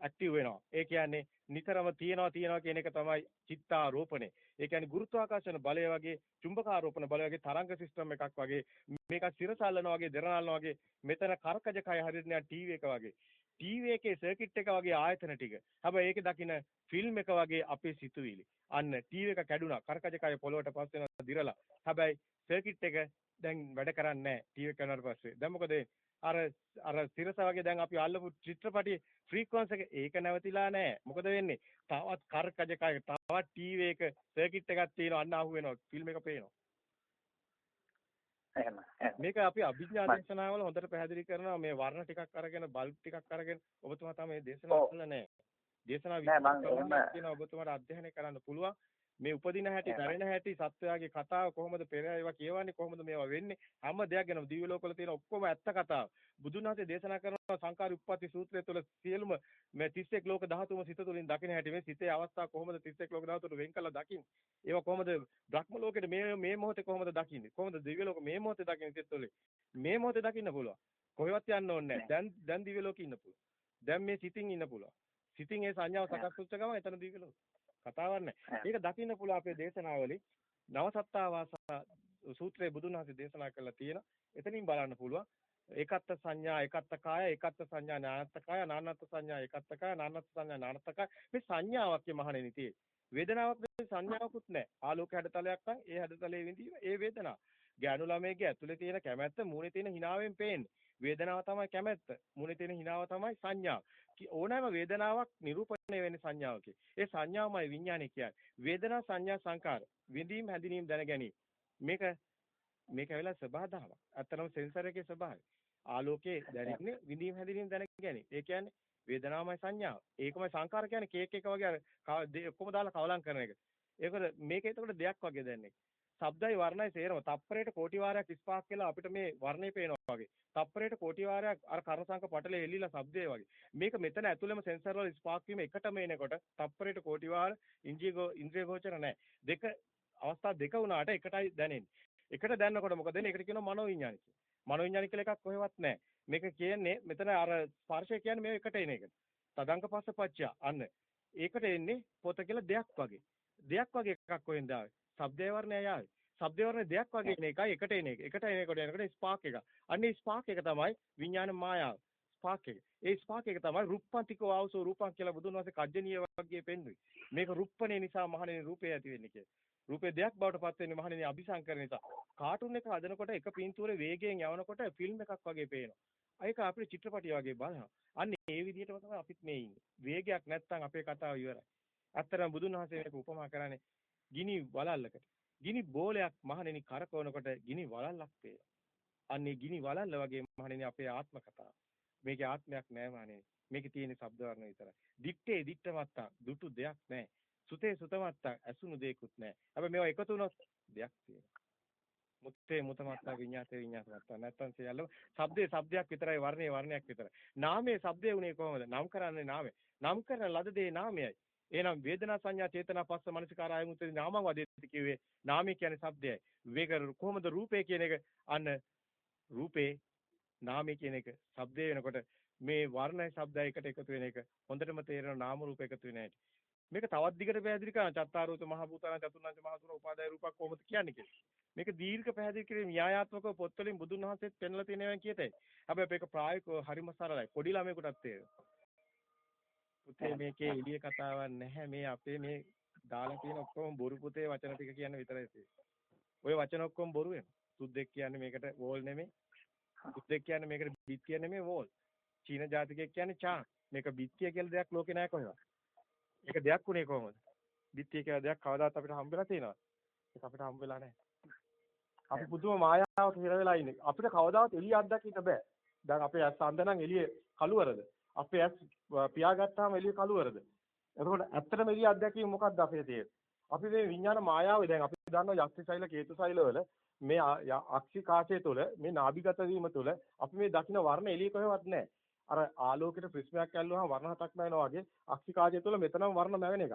ඇක්ටිව් වෙනවා. ඒ කියන්නේ නිතරම තියනවා තියනවා කියන එක තමයි චිත්තාරෝපණය. ඒ කියන්නේ ගුරුත්වාකර්ෂණ බලය වගේ චුම්බකාරෝපණ බලය වගේ තරංග සිස්ටම් එකක් වගේ මේක සිරසල්ලනවා වගේ දරනල්නවා වගේ මෙතන කර්කජ කය හරියට නිකන් ටීවී එක වගේ ටීවී එකේ සර්කිට් එක වගේ ආයතන ටික. හැබැයි ඒකේ දකින්න ෆිල්ම් එක වගේ අපේ සිතුවිලි. අන්න ටීවී එක කැඩුනා. කරකජකය පොළොවට පස් වෙනවා දිරලා. හැබැයි සර්කිට් එක දැන් වැඩ කරන්නේ නැහැ. ටීවී එක කනවට පස්සේ. දැන් මොකද අර අර සිරස වගේ දැන් අපි අල්ලපු චිත්‍රපටි ෆ්‍රීකවන්ස් එක ඒක නැවතිලා නැහැ. මොකද වෙන්නේ? තවත් කරකජකය තවත් ටීවී එක සර්කිට් එකක් තියෙනවා අන්න අහු වෙනවා. ෆිල්ම් එක පේනවා. එහෙම මේක අපි අභිඥා දේශනාවල හොඳට පැහැදිලි කරනවා. මේ වර්ණ ටිකක් අරගෙන බල්බ් ටිකක් අරගෙන ඔබතුමා තමයි මේ දේශනාව කළා නෑ දේශනාව විස්තර කියන ඔබතුමාට අධ්‍යයනය කරන්න පුළුවන් මේ උපදින හැටි, මැරෙන හැටි, සත්වයාගේ කතාව කොහොමද පෙර ඒවා කියවන්නේ කොහොමද මේවා වෙන්නේ? හැම දෙයක් ගැනම දිව්‍ය ලෝකවල තියෙන ඔක්කොම ඇත්ත කතාව. බුදුන් වහන්සේ දේශනා කරන සංකාර උප්පත්ති සූත්‍රය තුළ සියලුම මේ 31 ලෝක ධාතුම සිත තුළින් දකින හැටි මේ සිතේ අවස්ථා කොහොමද 31 ලෝක ධාතුවට වෙන් කළා දකින්නේ? ඒවා කොහොමද බ්‍රහ්ම ලෝකෙට මේ මේ මොහොතේ කොහොමද දකින්නේ? කොහොමද දිව්‍ය ලෝක මේ මොහොතේ දකින්නේ සිත තුළින්? මේ මොහොතේ දකින්න පුළුවන්. කොහෙවත් යන්න ඕනේ නැහැ. දැන් දැන් දිව්‍ය ලෝකෙ ඉන්න පුළුවන්. දැන් මේ සිතින් ඉන්න පුළුවන්. සිතින් ඒ සංඥාව සකස් වෙච්ච ගමන් එතන දිව්‍ය ලෝක. කතාවක් නැහැ. ඒක දකින්න පුළුවන් අපේ දේශනාවලින් නවසත්තාවාස සූත්‍රයේ බුදුන් වහන්සේ දේශනා කරලා තියෙන. එතනින් බලන්න පුළුවන්. ඒකත්ත සංඥා ඒකත්ත කාය ඒකත්ත සංඥා නානත්ත කාය නානත්ත සංඥා ඒකත්ත කාය නානත්ත සංඥා නානත්ත කාය මේ සංඥාවක් මහණෙනි තියෙන්නේ. වේදනාවක් සංඥාවකුත් නැහැ. ආලෝක හැඩතලයක් නම් ඒ හැඩතලයේ විඳීම ඒ වේදනාව. ඥානු ළමයේ ඇතුලේ තියෙන කැමැත්ත මූණේ තියෙන හිනාවෙන් පේන්නේ. වේදනාව තමයි කැමැත්ත. මූණේ තියෙන හිනාව තමයි සංඥාව. ඕනෑම වේදනාවක් නිරූපණය වෙන්නේ සංඥාවකින්. ඒ සංඥාවමයි විඥානය කියන්නේ. වේදනා සංඥා සංකාර. විඳීම් හැඳිනීම් දැන ගැනීම. මේක මේක ඇවිල්ලා ස්වභාවතාවක්. අත්‍තරම සෙන්සර් එකේ ස්වභාවය. ආලෝකයේ දැනෙන්නේ විඳීම් හැඳිනීම් දැන ගැනීම. ඒ කියන්නේ වේදනාවමයි සංඥාව. ඒකමයි සංකාර කියන්නේ කේක් එක වගේ අර ඔක්කොම දාලා කවලම් කරන එක. ඒකද මේක එතකොට දෙයක් වගේ දැනන්නේ. ශබ්දයි වර්ණයි සේරම තප්පරයට කෝටි වාරයක් ස්පාක් කියලා අපිට මේ වර්ණේ පේනවා වගේ. තප්පරයට කෝටි වාරයක් අර කර්ණසංක පටලේ එල්ලිලා ශබ්දේ වගේ. මේක මෙතන ඇතුළෙම සෙන්සර් වල ස්පාක් වීම එකටම එනකොට තප්පරයට කෝටි වාර ඉන්ද්‍රිය ඉන්ද්‍රිය ගෝචර නැහැ. දෙක අවස්ථා දෙක වුණාට එකටයි දැනෙන්නේ. එකට දැනනකොට මොකද වෙන්නේ? ඒකට කියනවා මනෝවිඤ්ඤාණි කියලා. මනෝවිඤ්ඤාණි කියලා එකක් කොහෙවත් නැහැ. මේක කියන්නේ මෙතන අර ස්පර්ශය කියන්නේ මේ එකට එන එක. තදංග පස්ස පච්චය. අන්න. ඒකට එන්නේ පොත කියලා දෙයක් වගේ. දෙයක් වගේ එකක් කොහෙන්ද ආවේ? ශබ්දේ වර්ණය ආවේ. ශබ්දේ වර්ණය දෙයක් වගේ එන එකයි එකට එන එක. එකට එනකොට එනකොට ස්පාක් එක. අන්න ඒ ස්පාක් එක තමයි විඥාන මායාව. ස්පාක් එක. ඒ ස්පාක් එක තමයි රුප්පන්තිකෝ ආවසෝ රූපං කියලා බුදුන් වහන්සේ කජ්ජනීය වර්ගයේ පෙන්වුවේ. මේක රුප්පණේ නිසා මහණෙනි රූපේ ඇති වෙන්නේ කියලා. රූපේ දෙයක් බවට පත් වෙන්නේ මහණෙනි අபிසංකරණ නිසා. කාටුන් එක හදනකොට එක පින්තූරේ වේගයෙන් යවනකොට ෆිල්ම් එකක් වගේ පේනවා. ඒක අපේ චිත්‍රපටිය වගේ බලනවා. අන්න ඒ විදිහටම තමයි අපිත් මේ ඉන්නේ. වේගයක් නැත්තම් අපේ කතාව ඉවරයි. ඇත්තටම බුදුන් වහන්සේ මේක උපමා කරන්නේ ගිනි වලල්ලකට. ගිනි බෝලයක් මහණෙනි කරකවනකොට ගිනි වලල්ලක් පේනවා. අන්නේ ගිනි වලල්ල වගේ මහණෙනි අපේ ආත්ම කතාව. මේකේ ආත්මයක් නැහැ මහණෙනි. මේකේ තියෙන ශබ්ද වර්ණ විතරයි. දිත්තේ දිත්ත මත්තා දුටු දෙයක් නැහැ. සුතේ සුතමත්තා ඇසුණු දෙයක්වත් නැහැ. හැබැයි මේවා එකතු වුණොත් දෙයක් තියෙනවා. මුත්තේ මුතමත්තා විඤ්ඤාතේ විඤ්ඤාතමත්තා නැත්තම් සියල්ලම ශබ්දේ ශබ්දයක් විතරයි වර්ණේ වර්ණයක් විතරයි. නාමයේ ශබ්දේ උනේ කොහොමද? නම් කරන්නේ නාමය. නම් කරන ලද දේ නාමයයි. එහෙනම් වේදනා සංඥා චේතනා පස්ස මනසිකාර ආයමුත්තේ නාමං වදේති කිව්වේ නාමය කියන්නේ ශබ්දයයි. වේග කොහොමද රූපේ කියන එක අන්න රූපේ නාමය කියන එක ශබ්දේ වෙනකොට මේ වර්ණයි ශබ්දයි එකට එකතු වෙන එක හොඳටම තේරෙන නාම රූප එකතු වෙන හැටි. මේක තවත් දිගට පැහැදිලි කරන චත්තාරෝත මහ භූතාන චතුර්ණංච මහතුර උපාදාය රූපක් කොහොමද කියන්නේ කියලා. මේක දීර්ඝ පැහැදිලි කිරීම න්‍යායාත්මකව පොත්වලින් බුදුන් වහන්සේත් පෙන්වලා තියෙනවා කියතේ. හැබැයි මේක ප්‍රායෝගිකව හරිම සරලයි. පොඩි ළමයෙකුටත් තේරෙනවා. පුතේ මේකේ එළිය කතාවක් නැහැ. මේ අපේ මේ දාලා තියෙන ඔක්කොම බොරු පුතේ වචන ටික කියන විතරයි තියෙන්නේ. ওই වචන ඔක්කොම බොරු වෙනවා. සුද්දෙක් කියන්නේ මේකට වෝල් නෙමෙයි. සුද්දෙක් කියන්නේ මේකට බිත්තිය නෙමෙයි වෝල්. චීන ජාතිකයෙක් කියන්නේ චාන්. මේක බිත්තිය කියලා දෙයක් ලෝකේ නැහැ කොහෙවත්. ඒක දෙයක් උනේ කොහොමද? බිත්තිය කියලා දෙයක් කවදාත් අපිට හම්බෙලා තියෙනවද? ඒක අපිට හම්බෙලා නැහැ. අපි පුදුම මායාවක හිර වෙලා ඉන්නේ. අපිට කවදාවත් එළිය අත්දකින්න බෑ. දැන් අපේ ඇස් අන්ධ නම් එළියේ කළුවරද? අපේ ඇස් පියාගත්තාම එළිය කළුවරද? එතකොට ඇත්තටම එළිය අත්දැකීම මොකක්ද අපේ තියෙන්නේ? අපි මේ විඥාන මායාවේ දැන් අපි දන්නවා යක්ෂ සෛල කේතු සෛල වල මේ අක්ෂි කාචය තුළ මේ නාභිගත වීම තුළ අපි මේ දකින්න වර්ණ එළිය කොහෙවත් නැහැ. අර ආලෝකයට ප්‍රිස්මයක් ඇල්ලුවාම වර්ණ හතක් නැවෙනවා වගේ අක්ෂි කාචය තුළ මෙතනම වර්ණ නැවෙන එක.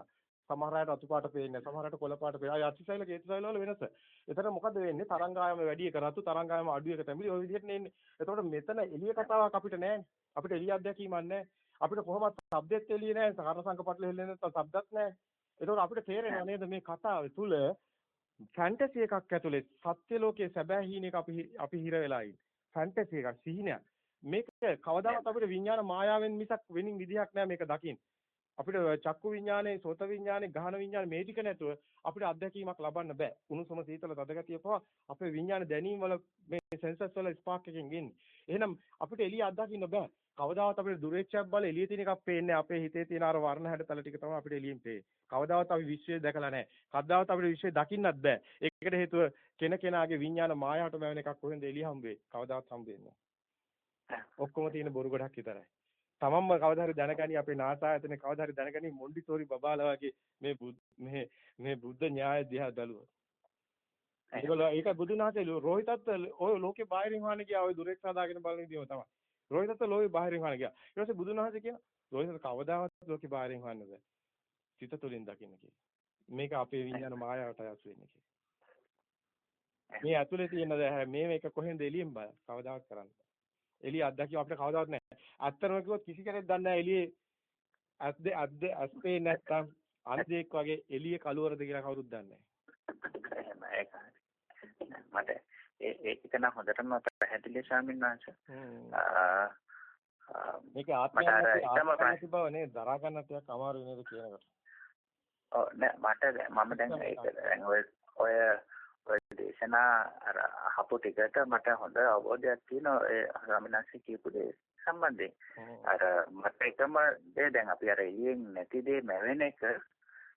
සමහර අයට අතු පාට පේන්නේ සමහර අයට කොළ පාට පේනවා. අක්ෂි සෛල කේතු සෛල වල වෙනස. එතන මොකද වෙන්නේ? තරංගායම වැඩි එක රතු තරංගායම අඩු එක තැඹිලි ওই විදිහට නෙන්නේ. එතකොට මෙතන එළිය කතාවක් අපිට නැහැ. අපිට එළිය අධ්‍යක්ීමක් නැහැ. අපිට කොහොමවත් શબ્දෙත් එළිය නැහැ. කාර්සංග පටල හෙල්ලෙන්නේ නැත්නම් શબ્දත් නැහැ. ඒතකොට අපිට තේරෙනවා නේද මේ කතාව තුල ෆැන්ටසි එකක් ඇතුලේ සත්‍ය ලෝකයේ සැබෑ හීනෙක අපි අපි හිර වෙලා ඉන්නේ. ෆැන්ටසි එකක් සිහිනයක්. මේක කවදාවත් අපිට විඥාන මායාවෙන් මිසක් වෙනින් විදිහක් නැහැ මේක දකින්න. අපිට චක්කු විඥානේ, සෝත විඥානේ, ගහන විඥානේ මේ ටික නැතුව අපිට අත්දැකීමක් ලබන්න බෑ. උණුසුම සීතල තදගතිය පවා අපේ විඥාන දැනීම් වල මේ සෙන්සර්ස් වල ස්පාර්ක් එකකින් එන්නේ. එහෙනම් අපිට එළිය අත්දකින්න බෑ. කවදාවත් අපිට දුරේක්ෂයක් බල එළියේ තියෙන එකක් පේන්නේ අපේ හිතේ තියෙන අර වර්ණ හැඩතල ටික තමයි අපිට එළියෙන් පේන්නේ. කවදාවත් අපි විශ්වය දැකලා නැහැ. කවදාවත් අපිට විශ්වය දකින්නත් බෑ. ඒකට හේතුව කෙන කෙනාගේ විඥාන මායාවට මැවෙන එකක් කොහෙන්ද එළිය හම්බෙන්නේ? කවදාවත් හම්බෙන්නේ නැහැ. ඔක්කොම තියෙන බොරු ගොඩක් විතරයි. තමන්ම කවදා හරි දැනගනි අපේ නාසායතනේ කවදා හරි දැනගනි මොන්ඩිසෝරි බබාලා වගේ මේ මේ මේ බුද්ධ න්‍යාය දිහා බැලුවා. ඒගොල්ලෝ ඒක බුදුන් වහන්සේ රෝහිතත් ඔය ලෝකේ බාහිරින් හොයන්න ගියා ඔය දුරෙක් සාදාගෙන බලන විදිහම තමයි. රෝහිතත් ලෝකේ බාහිරින් හොයන්න ගියා. ඊට පස්සේ බුදුන් වහන්සේ කියන රෝහිතත් කවදාවත් ලෝකේ බාහිරින් හොයන්න බෑ. සිත තුළින් දකින්න කියලා. මේක අපේ විඤ්ඤාණ මායාවට යස් වෙන්නේ කියලා. මේ ඇතුලේ තියෙන මේ මේක කොහෙන්ද එළියෙන් බය කවදාවත් කරන්න බෑ. එළිය අත්දැකීම අපිට කවදාවත් නැහැ. ඇත්තම කිව්වොත් කිසි කෙනෙක් දන්නේ නැහැ එළියේ ඇද්ද ඇද්ද ඇස්පේ නැත්තම් අන්ධෙක් වගේ එළිය කලවරද කියලා කවුරුත් දන්නේ නැහැ. මට ඒක නම් හොඳටම පැහැදිලි ස්වාමීන් වහන්සේ. මේක ආත්මය බව නේ දරා ගන්න ටිකක් අමාරු නේද කියනකොට. ඔව් නෑ මට මම දැන් ඒක දැන් ඔය ඔය ඔය දේශනා අර අහපු ටිකට මට හොඳ අවබෝධයක් තියෙනවා ඒ රාමනාසි කියපු දේ සම්බන්ධයෙන්. අර මට එකම දේ දැන් අපි අර එළියෙන් නැති දේ මැවෙන එක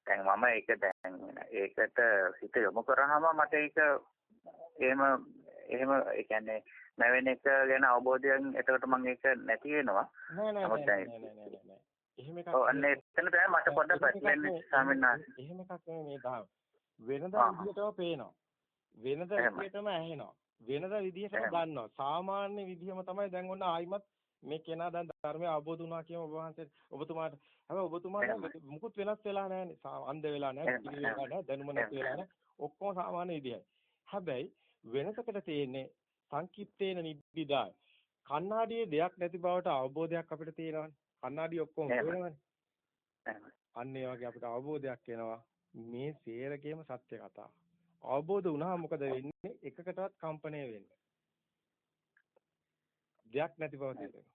දැන් මම ඒක දැන් ඒකට හිත යොමු කරාම මට ඒක එහෙම එහෙම ඒ කියන්නේ නැවෙන එක ගැන අවබෝධයෙන් එතකොට මම ඒක නැති වෙනවා. නෑ නෑ නෑ නෑ නෑ. එහෙම එකක් ඔව් අන්න එතන තමයි මට පොඩ්ඩක් පැටලෙන්නේ ස්වාමීන් වහන්සේ. එහෙම එකක් නෙමෙයි මේ දහම. වෙනදා විදිහටම පේනවා. වෙනදා විදිහටම ඇහෙනවා. වෙනදා විදිහටම දන්නවා. සාමාන්‍ය විදිහම තමයි දැන් ඔන්න ආයිමත් මේ කෙනා දැන් ධර්මය අවබෝධ වුණා කියන ඔබ වහන්සේ ඔබතුමාට හැබැයි ඔබතුමාට මුකුත් වෙනස් වෙලා නැහැ අන්ධ වෙලා නැහැ කිලි වෙලා නැහැ දැනුම නැති වෙලා නැහැ ඔක්කොම සාමාන්‍ය විදිහයි හැබැයි වෙනසකට තියෙන්නේ සංකිට්ඨේන නිබ්බිදා කණ්ණාඩියේ දෙයක් නැති බවට අවබෝධයක් අපිට තියෙනවානේ. කණ්ණාඩිය ඔක්කොම වෙනවනේ අන්න ඒ වගේ අපිට අවබෝධයක් එනවා මේ සේරකේම සත්‍ය කතාව. අවබෝධ වුණා මොකද වෙන්නේ? එකකටවත් කම්පණය වෙන්නේ දෙයක් නැති බව තේරෙනවා.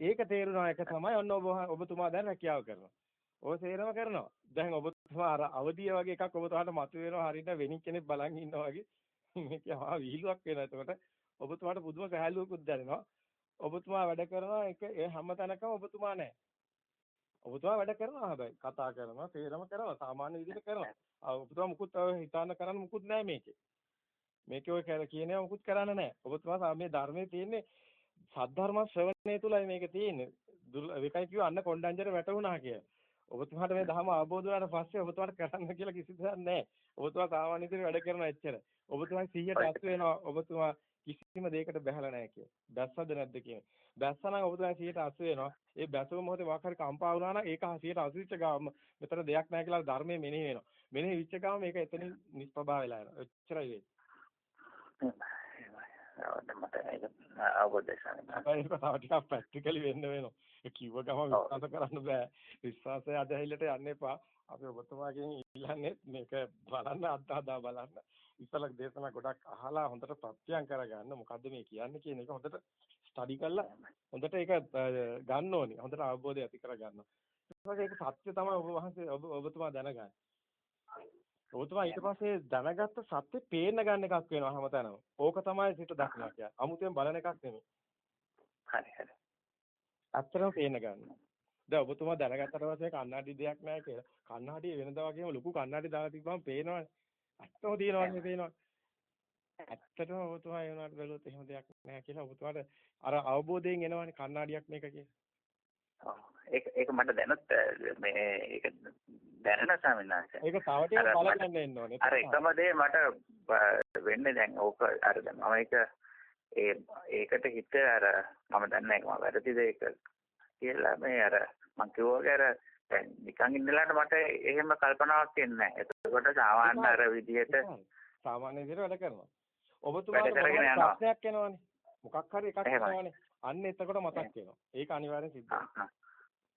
ඒක තේරුණා එක තමයි ඔන්න ඔබ ඔබතුමා දැන් රැකියාව කරනවා. ඔය සේරම කරනවා. දැන් ඔබතුමා අර අවදිය වගේ එකක් ඔබතුමාට මතුවෙනවා හරියට වෙනින් කෙනෙක් බලන් ඉන්නවා වගේ. මේක ආ විහිළුවක් වෙනවා. එතකොට ඔබතුමාට පුදුම සහැල්ලුවකුත් දැනෙනවා. ඔබතුමා වැඩ කරනවා ඒක ඒ හැම තැනකම ඔබතුමා නැහැ. ඔබතුමා වැඩ කරනවා හැබැයි කතා කරනවා, තේරම කරනවා, සාමාන්‍ය විදිහට කරනවා. ඔබතුමා මුකුත් හිතාන කරන්න මුකුත් නැහැ මේකේ. මේකේ ඔය කියනවා මුකුත් කරන්න නැහැ. ඔබතුමා මේ ධර්මයේ තියෙන්නේ සද්ධර්ම ශ්‍රවණය තුලයි මේක තියෙන්නේ. ඒකයි කිව්ව අන්න කොණ්ඩඤ්ඤර වැටුණා කියලා. ඔබතුමාට මේ ධර්ම අවබෝධ වුණාට පස්සේ ඔබතුමාට කරන්න කියලා කිසි දෙයක් නැහැ. ඔබතුමා සාමාන්‍ය විදිහට වැඩ කරන එච්චර. ඔබතුමා 100ට අත් වෙනවා. ඔබතුමා කිසිම දෙයකට බැහැලා නැහැ කිය. බැස්සද නැද්ද කියන්නේ. බැස්සනම් ඔබතුමා 180 වෙනවා. ඒ බැසුව මොහොතේ මොකක් හරි කම්පා වුණා නම් ඒක 180 ච්ච ගාම මෙතන දෙයක් නැහැ කියලා ධර්මයේ මෙනෙහි වෙනවා. මෙනෙහි විච්ච ගාම මේක එතනින් නිස්පභා වෙලා යනවා. එච්චරයි වෙන්නේ. අවබෝධය සාකච්ඡා. ඒක ටිකක් ප්‍රැක්ටිකලි වෙන්න වෙනවා. ඒ කිව්ව ගම විශ්වාස කරන්න බෑ. විශ්වාසය අධෛලයට යන්න එපා. අපි ඔබතුමාගෙන් ඉල්ලන්නේ මේක බලන්න අත්හදා බලන්න. ඉස්සලක් දේශනා ගොඩක් අහලා හොඳට ප්‍රත්‍යයන් කරගන්න. මොකද්ද මේ කියන්නේ කියන එක හොඳට ස්ටඩි කරලා හොඳට ඒක ගන්න ඕනේ. හොඳට අවබෝධය ඇති කරගන්න. ඒක සත්‍ය තමයි ඔබ වහන්සේ ඔබතුමා දැනගන්න. ඔබතුමා ඊට පස්සේ දැනගත්ත සත්‍ය පේන්න ගන්න එකක් වෙනවා හැමතැනම. ඕක තමයි සිත දක්නවා කියන්නේ. අමුතෙන් බලන එකක් නෙමෙයි. හරි හරි. අත්‍තරම පේන්න ගන්න. දැන් ඔබතුමා දැනගත්තට පස්සේ කන්නඩි දෙයක් නැහැ කියලා. කන්නඩිය වෙනදා වගේම ලොකු කන්නඩි දාලා තිබ්බම පේනවනේ. ඇත්තම තියෙනවනේ පේනවා. ඇත්තටම ඔබතුමා ඒ වුණාට බැලුවොත් එහෙම දෙයක් නැහැ කියලා ඔබතුමාට අර අවබෝධයෙන් එනවනේ කන්නඩියක් මේක කියලා. ඒක ඒක මට දැනුත් මේ ඒක දැනෙන ස්වාමීනාංශ. ඒක තව ටිකක් බලන්න එන්න ඕනේ. අර එකම දේ මට වෙන්නේ දැන් ඕක අර දැන් මම ඒක ඒ ඒකට හිත අර මම දන්නේ නැහැ මම වැරදිද ඒක කියලා මේ අර මං කිව්වා අර දැන් නිකන් ඉන්නලාට මට එහෙම කල්පනාවක් එන්නේ නැහැ. එතකොට සාමාන්‍ය අර විදිහට සාමාන්‍ය විදිහට වැඩ කරනවා. ඔබතුමාට ප්‍රශ්නයක් එනවනේ. මොකක් හරි එකක් එනවනේ. අන්න එතකොට මතක් වෙනවා. ඒක අනිවාර්යෙන් සිද්ධ වෙනවා.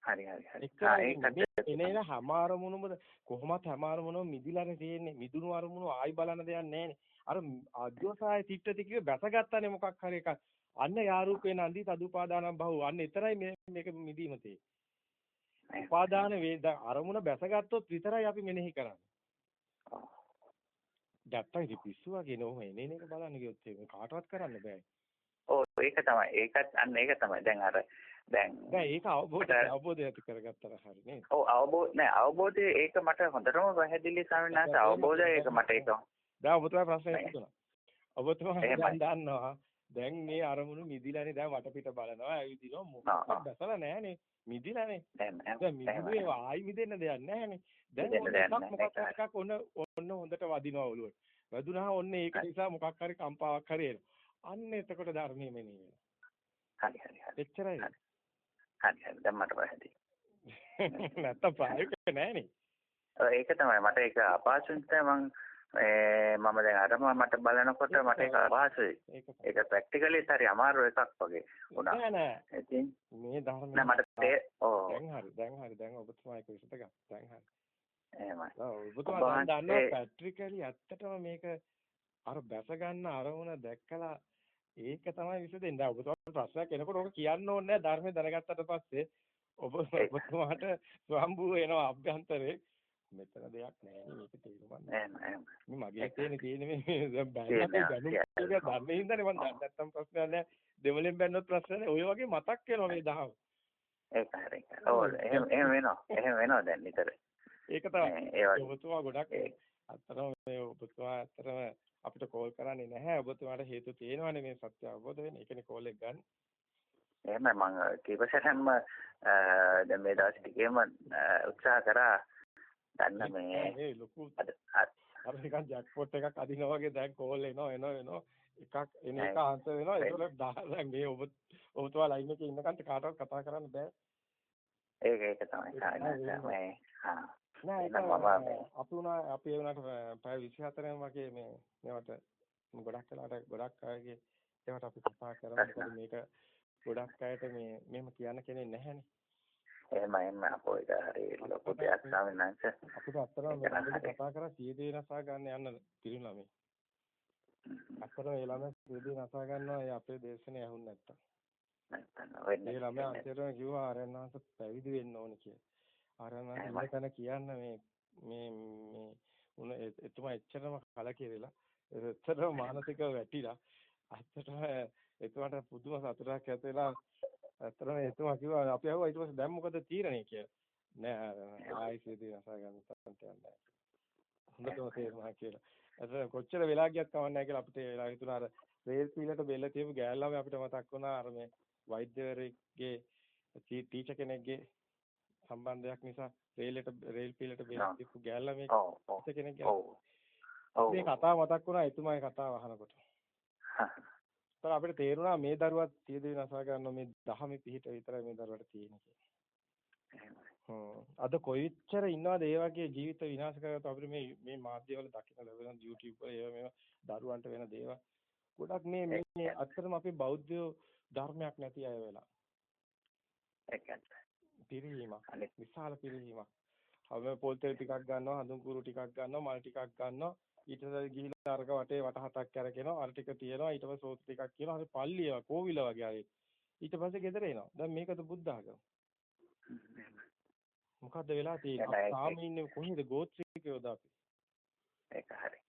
හරි හරි හරි. ඒක එනේන හැම අරමුණුම කොහොමත් හැම අරමුණම මිදිලානේ තියෙන්නේ. මිදුණු අරමුණු ආයි බලන්න දෙයක් නැහැනේ. අර අද්වසාය තිට්ඨති කිව්වේ බැසගත්තානේ මොකක් හරි එකක්. අන්න යාරූපේ නන්දි තදුපාදානම් බහුව. අන්න එතරයි මේක මිදීම තියෙන්නේ. උපාදාන වේද අරමුණ බැසගත්තොත් විතරයි අපි මෙනෙහි කරන්නේ. දැක්කයි ඉතින් පිස්සු වගේ නෝ එනේ නේක බලන්න කිව්වොත් ඒක කාටවත් කරන්න බෑ. ඔව් ඒක තමයි. ඒකත් අන්න ඒක තමයි. දැන් අර දැන් දැන් ඒක අවබෝධය අවබෝධය ඇති කරගත්තා හරි නේද? ඔව් අවබෝධ නෑ අවබෝධය ඒක මට හොඳටම පැහැදිලි ස්වාමීන් වහන්සේ අවබෝධය ඒක මට ඒක. දැන් ඔබතුමා ප්‍රශ්නේ හිතුණා. ඔබතුමා දැන් දන්නවා. දැන් මේ අරමුණු මිදිලානේ දැන් වටපිට බලනවා ඇවිදිනවා. මොකක්ද දැසලා නැහනේ. මිදිලානේ. දැන් නෑ. දැන් මිදුවේ ආයි මිදෙන්න දෙයක් නැහනේ. දැන් මොකක් හරි එකක් ඔන්න ඔන්න හොඳට වදිනවා ඔළුවට. වැදුනා ඔන්න ඒක නිසා මොකක් හරි කම්පාවක් හරි අන්න එතකොට ධර්මයේ මෙනෙහි වෙනවා. හරි හරි හරි. එච්චරයි. හරි. හරි. දැන් මට පැහැදිලි. [LAUGHS] නැත්තම් ප්‍රායෝගික නැහනේ ඒක තමයි. මට ඒක අපහසු නිසා මම ඒ මම දැන් අරම මට බලනකොට මට ඒක අපහසුයි. ඒක ඒක ප්‍රැක්ටිකලි හරි අමාරු එකක් වගේ වුණා. නෑ නෑ ඉතින් මේ ධර්ම නෑ මට ඔව් දැන් හරි දැන් හරි දැන් ඔබතුමා ඒක විසඳ ගන්න දැන් හරි එහෙමයි. ඔව් ඔබතුමා දන්නවා පැට්‍රිකලි ඇත්තටම මේක අර බැස ගන්න අරමුණ දැක්කලා ඒක තමයි විසඳෙන්නේ. දැන් ඔබතුමාට ප්‍රශ්නයක් එනකොට ඕක කියන්න ඕනේ නැහැ ධර්මය දැනගත්තට පස්සේ ඔබ ඔබතුමාට ස්වම්භූ වෙනවා අභ්‍යන්තරේ මෙතන දෙයක් නැහැ මේක තේරුම් ගන්න. එහෙම එහෙම. මේ මගේ තියෙන තියෙන මේ දැන් බැලලා දැනුම්. එක ධර්මයේ ඉඳනේ මම දැන් නැත්තම් ප්‍රශ්නයක් නැහැ. දෙමළෙන් බැන්නොත් ප්‍රශ්න නැහැ. ඔය වගේ මතක් වෙනවා මේ දහම. ඒක හරි. ඔව් එහෙම එහෙම වෙනවා. එහෙම වෙනවා දැන් නිතර. ඒක තමයි. ඔබතුමා ගොඩක් අත්‍තරම මේ ඔබතුමා අත්‍තරම අපිට කෝල් කරන්නේ නැහැ. ඔබතුමාට හේතු තියෙනවානේ මේ සත්‍ය අවබෝධ වෙන්න. ඒකනේ කෝල් එක ගන්න. එහෙමයි මම කීප සැරයක්ම අ, දැන් මේ දවස් ටිකේම උත්සාහ කරා ගන්න මේ මේ ලොකු අර නිකන් ජැක්පොට් එකක් අදිනවා වගේ දැන් කෝල් එනවා එනවා එනවා. එකක් එන එක. ආන්සර් වෙනවා. ඒකවල දැන් මේ ඔබ ඔබතුමා ලයින් එකේ ඉන්නකන්ට කාටවත් කතා කරන්න බෑ. ඒක ඒක තමයි කාරණා මේ ආ නෑ ඒක අපි උනා අපි ඒ උනාට පැය 24න් වගේ මේ මේවට ගොඩක් වෙලාට ගොඩක් අයගේ ඒවට අපි කතා කරමු මොකද මේක ගොඩක් අයට මේ මෙහෙම කියන්න කෙනෙක් නැහැනේ එහෙම එහෙම අපෝ ඒක හරි ලොකු දෙයක් ස්වාමීන් වහන්සේ අපිට අත්තරම මේ. කතා කරා සියදේ නසා ගන්න යන්න පිරිමි ළමයි. අත්තරම ඒ ළමයි සියදේ නසා ගන්නවා ඒ අපේ දේශනේ ඇහුන් නැත්තම්. නැත්තම් වෙන්නේ ඒ ළමයා අන්තිමටම කිව්වා ආරයන්වංශ පැවිදි වෙන්න ඕනේ කියලා. ඉන්න තැන කියන්න මේ මේ මේ උන එතුමා එච්චරම කලකිරිලා එච්චරම මානසිකව වැටිලා. ඇත්තටම එතුමාට පුදුම සතුටක් ඇති වෙලා ඇත්තටම එතුමා කිව්වා අපි අහුවා ඊට පස්සේ දැන් මොකද තීරණය කියලා. නෑ ආයිසිදී නසා ගන්න තරම්ට යන්නේ. හොඳටම තේරුණා කියලා. ඇත්තට කොච්චර වෙලා ගියත් කවන්නේ නැහැ කියලා අපිට ඒ වෙලාව හිතුණා අර රේල් පීලට බෙල්ල තියපු ගෑල්ලාම අපිට මතක් වුණා අර මේ වෛද්‍යවරයෙක්ගේ ටීචර් කෙනෙක්ගේ සම්බන්ධයක් නිසා රේලට රේල් පීලට බෙල්ල. තියපු ගෑල්ලා මේ කෙනෙක් ගැන ඔව් ඔව් මේ කතාව මතක් වුණා එතුමාගේ කතාව අහනකොට. [LAUGHS] ඒතර අපිට තේරුණා මේ දරුවත් සියදේ නසා ගන්න මේ දහමේ පිහිට විතරයි මේ දරුවට තියෙන්නේ. අද කොයිච්චර ඉන්නවද ඒ වගේ ජීවිත විනාශ කරගත්ත අපිට මේ මේ මාධ්‍යවල දකින්න ලැබෙන YouTube වල ඒවා මේවා දරුවන්ට වෙන දේවල්. ගොඩක් මේ මේ අත්‍තරම අපේ බෞද්ධ ධර්මයක් නැති අය වෙලා. පිරිහීමක්. විශාල පිරිහීමක්. හැම පොල් තෙල් ටිකක් ගන්නවා, හඳුන් කුරු ටිකක් ගන්නවා, මල් ටිකක් ගන්නවා. ඊට පස්සේ ගිහිල්ලා අරක වටේ වට හතක් කරගෙනවා. අර ටික තියෙනවා. ඊට පස්සේ සෝත් ටිකක් කියනවා. හරි පල්ලිය කෝවිල වගේ හරි. ඊට පස්සේ ගෙදර එනවා. දැන් මේකද බුද්ධ ආගම. මොකද්ද වෙලා තියෙන්නේ? ඉන්නේ කොහේද ගෝත්‍රිකයෝද අපි? ඒක හරි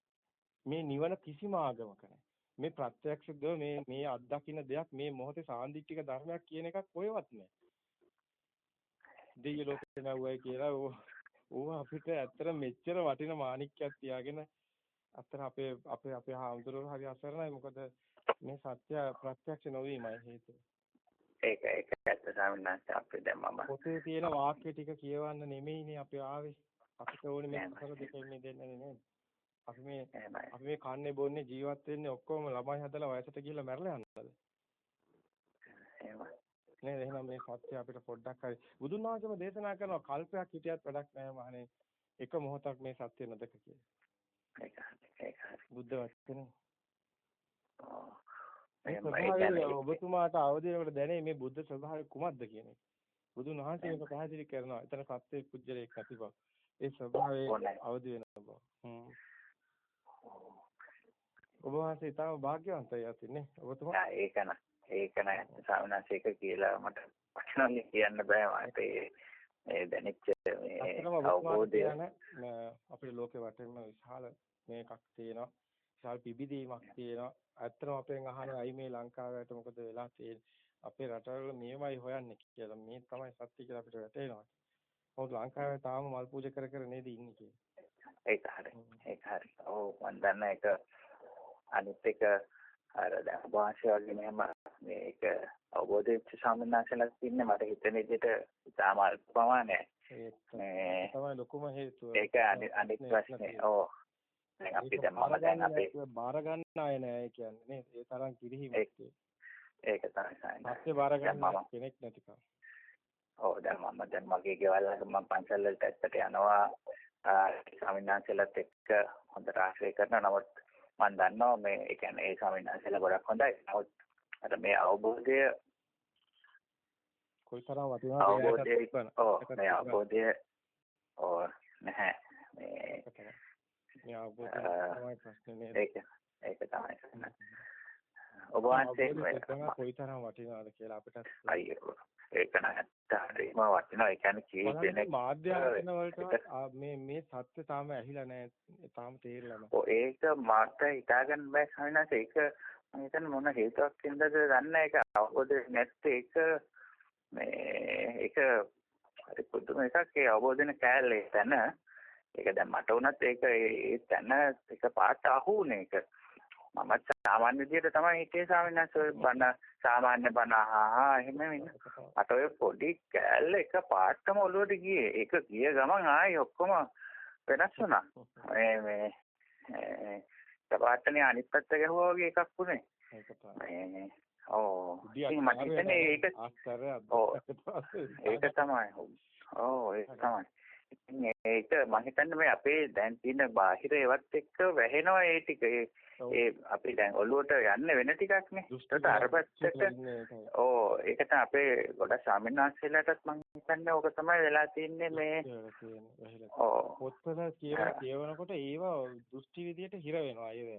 මේ නිවන කිසිම ආගමක නැහැ. මේ ප්‍රත්‍යක්ෂ දෙය මේ මේ අත්දකින්න දෙයක් මේ මොහොතේ සාන්දිටික ධර්මයක් කියන එකක් කොහෙවත් නැහැ. දෙය ලෝකේ නැවුවයි කියලා ඕව අපිට ඇත්තට මෙච්චර වටින මාණික්කයක් තියාගෙන අතර අපේ අපේ අපේ හාමුදුරුවෝ හරි අසරණයි මොකද මේ සත්‍ය ප්‍රත්‍යක්ෂ නොවීමයි හේතුව. ඒක ඒක ඇත්ත වහන්සේ අපි දැන් මම පොතේ තියෙන වාක්‍ය ටික කියවන්න නෙමෙයිනේ අපි ආවේ. අපිට ඕනේ මේ සතර දෙකෙන් මිදෙන්නනේ නේද? අපි මේ අපි මේ කන්නේ බොන්නේ ජීවත් වෙන්නේ ඔක්කොම ළමයි හදලා වයසට ගිහිල්ලා මැරලා? එහෙමයි නේද? එහෙනම් මේ සත්‍ය අපිට පොඩ්ඩක් හරි බුදුන් වහන්සේම දේශනා කරනවා කල්පයක් හිටියත් වැඩක් නැහැ මහණේ. එක මොහොතක් මේ සත්‍ය නොදක කියලා. ඒක හරි ඒක හරි බුද්ධ වචනේ. ඔබතුමාට අවදි වෙනකොට දැනේ මේ බුද්ධ ස්වභාවය කුමක්ද කියන එක. බුදුන් වහන්සේ මේක පැහැදිලි කරනවා. එතන සත්‍ය කුජලයක් නැති බව. ඒ ස්වභාවයේ. අවදි වෙන බව. හ්ම්. ඔබ වහන්සේ ඊටම වාග්යවන්තයි අතින්නේ. ඔබතුමා ඒක න ඒක නෑ ඒක කියලා මට වචනවලින් කියන්න බෑ මට මේ දැනෙච්ච මේ අවබෝධය අපේ ලෝකේ වටේම විශාල මේකක් තියෙනවා. විශාල පිබිදීමක් තියෙනවා. ඇත්තටම අපෙන් අහන්නේ අයි මේ ලංකාවට මොකද වෙලා තියෙන්නේ? අපේ රටවල මේවයි හොයන්නේ කියලා. මේ තමයි සත්‍ය කියලා අපිට වැටහෙනවා. මොකද ලංකාවේ තාම මල් පූජා කර කර නේද ඉන්නේ කියලා. ඒක හරි ඒක හරි ඔව් මම දන්න එක අනිත් එක අර දැන් වාසිය වගේ මෙහෙම මේක අවබෝධ වෙච්ච සාමනාසලක් ඉන්නේ මට හිතෙන විදිහට ඉතාම අල්ප ප්‍රමාණයක්. මේ තමයි ලොකුම හේතුව. ඒක අනිත් ප්‍රශ්නේ. ඔව්. දැන් අපි දැන් මම දැන් අපේ බාර ගන්න අය නෑ ඒ කියන්නේ නේද? ඒ තරම් කිරිහිමක් ඒක තමයි සායන. පස්සේ බාර ගන්න කෙනෙක් නැතිකම. ඔව් දැන් මම දැන් මගේ ගෙවල් වල මම පන්සල් වලට ඇත්තට යනවා ස්වාමීන් එක්ක හොඳට ආශ්‍රය කරනවා නමුත් මම දන්නවා මේ ඒ කියන්නේ ඒ ස්වාමීන් වහන්සේලා ගොඩක් හොඳයි නමුත් අර මේ අවබෝධය කොයිතරම් වටිනවද අවබෝධය ඔව් මේ. අවබෝධය ඔව් නැහැ මේ ඒක තමයි. මේ අවබෝධය තමයි ප්‍රශ්නේ නේද? ඒක ඒක තමයි. ඔබ වහන්සේ කොයිතරම් වටිනවද කියලා අපිට අයියෝ ඒක නැත්ත හරිම වටිනවා ඒ කියන්නේ කී දෙනෙක් මාධ්‍යායතන වලට ඒක- ආ, මේ මේ සත්‍ය තාම ඇහිලා නැහැ. තාම තේරිලා නැහැ. ඔව් ඒක මාත් හිතාගන්න බෑ ස්වාමීන් ඒක මම හිතන්නේ මොන හේතුවක් හින්දාද දන්නේ ඒක අවබෝධ නැත්තේ ඒක මේ ඒක හරි පුදුම එකක්. ඒ අවබෝධන කෑල්ලේ තැන. ඒක දැන් මට වුණත් ඒක ඒ තැන එක පාට අහුුනේ ඒක. මම සාමාන්‍ය විදිහට තමයි හිතේ ස්වාමීන් වහන්සේ බණ සාමාන්‍ය බණ අහහා එහෙම ඉන්න ඒක තමයි. මට ඔය පොඩි කෑල්ල එක පාටම ඔලුවට ගියේ. ඒක ගිය ගමන් ආයි ඔක්කොම වෙනස් වුණා. මේ මේ තපාටනේ අනිත් පැත්ත ගැහුවා වගේ එකක් වුණේ. ඒක තමයි. මේ ඔව්. ඉතින් මට හිතෙන්නේ ඒක. ඒක තමයි. ඔව් ඒක තමයි. ඉතින් ඒක මම හිතන්නේ මේ අපේ දැන් තියෙන බාහිර ඒවත් එක්ක වැහෙනවා ඒ ටික. ඒ අපි දැන් ඔළුවට යන්නේ වෙන ටිකක් නේ. ඒකට අර පැත්තට ඉන්නේ ඒකයි. ඕ ඒක තමයි අපේ ගොඩක් ස්වාමීන් වහන්සේලාටත් මම හිතන්නේ ඕක තමයි වෙලා තින්නේ මේ පොත්වල කියව කියවනකොට ඒවා දෘෂ්ටි විදියට හිර වෙනවා ඒව.